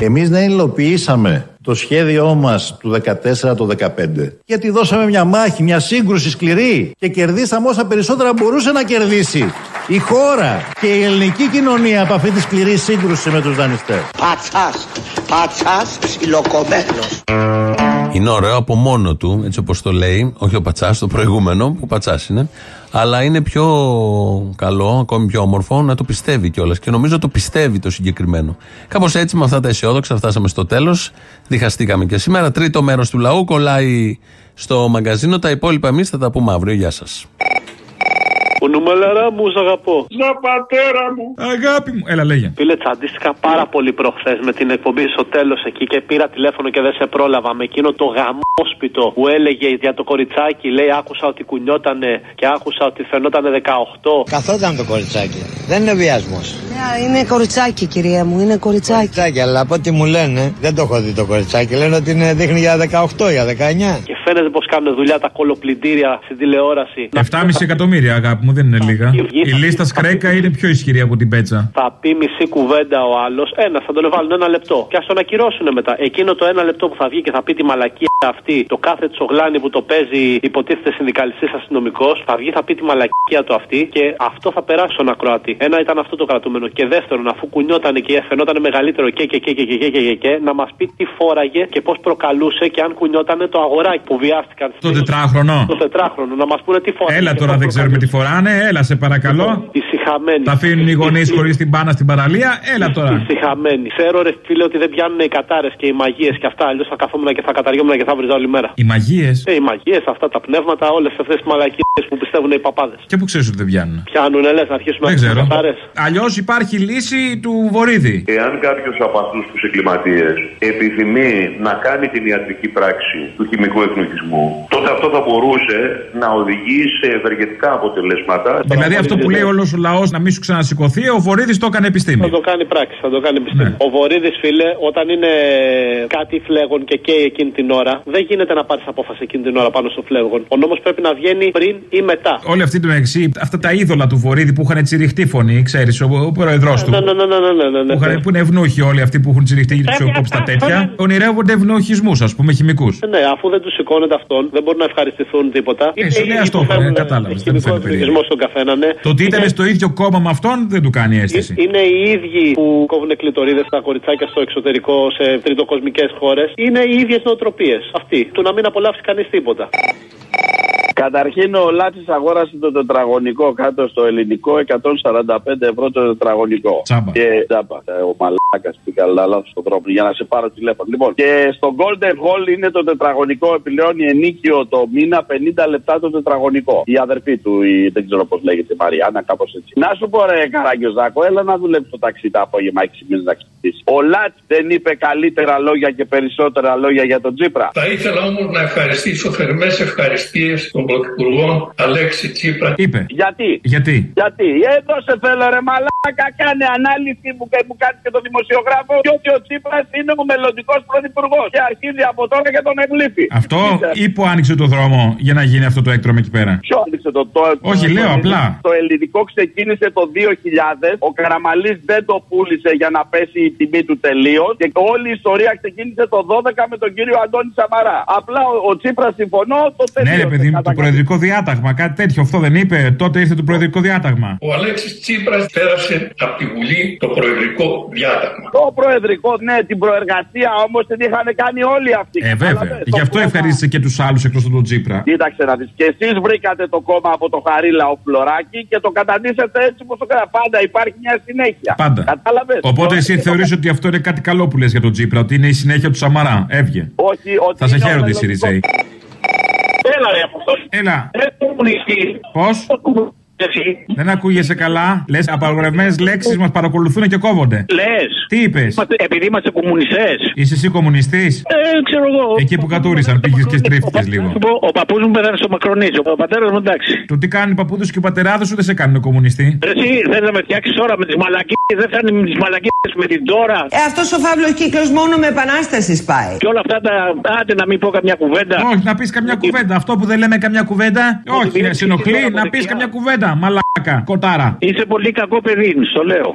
Εμείς δεν υλοποιήσαμε το σχέδιό μας του 14 το 15 γιατί δώσαμε μια μάχη, μια σύγκρουση σκληρή και κερδίσαμε όσα περισσότερα μπορούσε να κερδίσει η χώρα και η ελληνική κοινωνία από αυτή τη σκληρή σύγκρουση με τους δανειστές. Πατσάς, πατσάς ψιλοκομμένος. Είναι ωραίο από μόνο του, έτσι όπως το λέει, όχι ο Πατσάς, το προηγούμενο, που Πατσάς είναι. Αλλά είναι πιο καλό, ακόμη πιο όμορφο, να το πιστεύει κιόλας. Και νομίζω το πιστεύει το συγκεκριμένο. Κάπως έτσι, με αυτά τα αισιόδοξα, φτάσαμε στο τέλος. Διχαστήκαμε και σήμερα. Τρίτο μέρος του λαού κολλάει στο μαγκαζίνο. Τα υπόλοιπα εμείς θα τα πούμε αύριο. Γεια σας. Ο νομαλαρά μου, σ' αγαπώ. Ζω πατέρα μου. Αγάπη μου. Έλα, λέγε. Φίλε, τσαντίστηκα πάρα πολύ προχθές με την εκπομπή στο τέλος εκεί και πήρα τηλέφωνο και δεν σε πρόλαβα. Με εκείνο το γαμόσπιτο που έλεγε για το κοριτσάκι. Λέει, άκουσα ότι κουνιότανε και άκουσα ότι φαινότανε 18. Καθόταν το κοριτσάκι. Δεν είναι βιασμός. Ναι, είναι κοριτσάκι, κυρία μου, είναι κοριτσάκι. Κοριτσάκι, αλλά από ό,τι μου λένε, δεν το έχω δει το κοριτσάκι. Λένε ότι είναι, δείχνει για 18, για 19. Και φαίνεται πως κάνουν δουλειά τα κολοπλυντήρια στην τηλεόραση. 7,5 εκατομμύρια, αγάπη μου, δεν είναι λίγα. Η λίστα σκρέκα είναι πιο ισχυρή από την πέτσα. Θα πει μισή κουβέντα ο άλλος. Ένα, θα τον βάλουν ένα λεπτό. Και ας τον ακυρώσουν μετά. Εκείνο το ένα λεπτό που θα βγει και θα πει τη μαλακία αυτή, το κάθε τσογλάνι που το παίζει υποτίθεται συνδικαλιστής αστυνομικός, θα βγει, θα πει τη μαλακία του αυτή και αυτό θα περάσει στον ακροατή. Ένα ήταν αυτό το κρατούμενο. Και δεύτερον, αφού κουνιόταν και φαινόταν μεγαλύτερο και και και και και και και, και, και να μας πει τι φόραγε και πώς προκαλούσε και αν κουνιόταν το αγοράκι που βιάστηκαν. Το τετράχρονο. Το τετράχρονο, να μας πούνε τι φορά. Έλα τώρα, δεν ξέρουμε τι φοράνε. Έλα, σε παρακαλώ. Τη Συχαμένη. Τα αφήνουν οι γονείς χωρίς την πάνα στην παραλία. Έλα τώρα. Συχαμένη. Ξέρω, ρε φίλε, ότι δεν πιάνουν οι κατάρες και οι μαγείες και αυτά. Αλλιώς θα καθόμουν και θα καταργόμουν και θα βρίζα όλη μέρα. Οι μαγείες; Ε, οι μαγείες, αυτά τα πνεύματα, όλες αυτές τις μαλακίες που πιστεύουν οι παπάδες. Και πού ξέρεις ότι δεν πιάνουν; Πιάνουν, λες, να αρχίσουμε Δεν να ξέρω. κατάρες. Αλλιώς υπάρχει λύση του βορίδι. Εάν κάποιος από αυτούς τους εγκληματίες επιθυμεί να κάνει την ιατρική πράξη του χημικού εκνοχισμού, τότε αυτό θα μπορούσε να οδηγεί σε ευεργετικά αποτελέσματα. Δηλαδή αυτό που λέει όλος ο λαός να μην σου ξανασηκωθεί, ο Βορύδης το έκανε επιστήμη. Θα το κάνει πράξη, θα το κάνει επιστήμη. Ναι. Ο Βορύδης, φίλε, όταν είναι κάτι φλέγον και καίει εκείνη την ώρα, δεν γίνεται να πάρεις απόφαση εκείνη την ώρα πάνω στο φλέγον. Ο νόμος πρέπει να βγαίνει πριν ή μετά. Όλοι αυτοί του μεταξύ, αυτά τα είδωλα του Βορύδη που είχαν τσιριχτεί φωνή, ξέρεις, ο, ο πρόεδρός του. Ναι, ναι, ναι, ναι, ναι, ναι, ναι. Που, είχαν, που είναι ευνούχοι όλοι αυτοί που έχουν τσιριχτεί και του κόψει τα τέτοια. Ονειρεύονται ευνοχισμούς, ας πούμε, χημικούς. Ναι, αφού δεν τους σηκώνεται αυτόν, δεν μπορούν να ευχαριστηθούν τίποτα. Ε, σου λέει αυτό, κατάλαβε. Δεν μου φαίνεται περίεργο. Χημικό στον καθένα, ναι. Το ότι ήταν στο ίδιο κόμμα με αυτόν δεν του κάνει αίσθηση. Είναι οι ίδιοι που κόβουν κλειτορίδε στα κοριτσάκια στο εξωτερικό σε τριτοκοσμικές χώρες. Είναι οι ίδιες νοοτροπίες. Αυτή. Του να μην απολαύσει κανείς τίποτα. Καταρχήν ο Λάτσης αγόρασε το τετραγωνικό κάτω στο ελληνικό 145 ευρώ το τετραγωνικό. Τσάμπα. Και τσάμπα. Ε, Ο μαλάκας πήγα λάθος στον τρόπο για να σε πάρω τηλέφωνο. Λοιπόν, και στο Golden Hall είναι το τετραγωνικό επιπλέον η ενίκιο το μήνα 50 λεπτά το τετραγωνικό. Η αδερφή του, η, δεν ξέρω πώς λέγεται, η Μαριάννα, κάπως έτσι. Να σου πω ρε Καράγκιο Ζάκο, έλα να δουλέψεις το ταξί το απόγευμα 6 μήνε να ξυπνήσεις. Ο Λάτς δεν είπε καλύτερα λόγια και περισσότερα λόγια για τον Τζίπρα. Θα ήθελα όμως να ευχαριστήσω θερμές ευχαριστίες τον Πρωθυπουργό Αλέξη Τσίπρα. Είπε. Γιατί; Γιατί; Γιατί; Εδώ σε θέλω ρε μαλάκα, κάνε ανάλυση που μου κάνεις και το δημοσιογράφο και ότι ο Τσίπρας είναι ο μελλοντικός πρωθυπουργός. Και αρχίζει από τώρα και τον ευλήφει. Αυτό ή που άνοιξε το δρόμο για να γίνει αυτό το έκτρωμα εκεί πέρα; Ποιο άνοιξε το το. Όχι, το- λέω το- απλά. Το ελληνικό ξεκίνησε το 2000. Ο Καραμαλής δεν το πούλησε για να πέσει η τιμή του τελείως. Και όλη η ιστορία ξεκίνησε το 12 με τον κύριο Αντώνη Σαμαρά. Απλά ο, ο Τσίπρας συμφωνώ, το Ναι, τελείωσε. ρε παιδί μου, το Κατά- προεδρικό διάταγμα, κάτι τέτοιο. Αυτό δεν είπε. Τότε ήρθε το προεδρικό διάταγμα. Ο Αλέξης Τσίπρας πέρασε από τη Βουλή το προεδρικό διάταγμα. Το προεδρικό, ναι, την προεργασία όμως την είχαν κάνει όλοι αυτοί. Ε, βέβαια. Κατάλαβες, Γι' το αυτό κόμμα. ευχαρίστησε και τους άλλους εκτός από τον Τζίπρα. Κοίταξε να δεις. Και εσείς βρήκατε το κόμμα από το Χαρίλα ο Φλωράκη και το καταντήσατε έτσι όπως το έκανα. Πάντα υπάρχει μια συνέχεια. Πάντα. Κατάλαβε. Οπότε εσύ θεωρείς ότι αυτό είναι κάτι καλό που λες για τον Τζίπρα, ότι είναι η συνέχεια του Σαμαρά. Έβγε. Όχι, ότι Θα σε είναι ο χαίρονται οι μελλοντικός- Σιριζέοι. Έλα ρε από αυτό. Έλα. Δεν κομμουνιστή. Πώς; Εσύ. Δεν ακούγεσαι καλά. Λες απαγορευμένες λέξεις μας παρακολουθούν και κόβονται. Λες. Τι είπες; Επειδή είμαστε κομμουνιστές. Είσαι εσύ κομμουνιστής; Ε, ξέρω εγώ. Εκεί που κατούρισαν, πήγες και στρίφτηκες λίγο. Ο παππούς μου πέθανε στο Μακρονίζο. Ο πατέρας μου εντάξει. Το τι κάνει οι παππούδες και ο πατεράδες σου δεν σε κάνουν κομμουνιστή. Ρε, Εσύ θέλει να με φτιάξεις τώρα με τις μαλακίες. Δεν θα είναι με τις μαλακίες με την τώρα. Ε, αυτός ο φαύλος κύκλος μόνο με επανάστασης πάει. Και όλα αυτά τα. Άντε να μην πω καμιά κουβέντα. Όχι, να πεις καμιά κουβέντα. Αυτό που δεν λέμε καμιά κουβέντα. Όχι, σε ενοχλεί να πεις καμιά κουβέντα. Μαλάκα, κοτάρα. Είσαι πολύ κακό παιδί, στο λέω.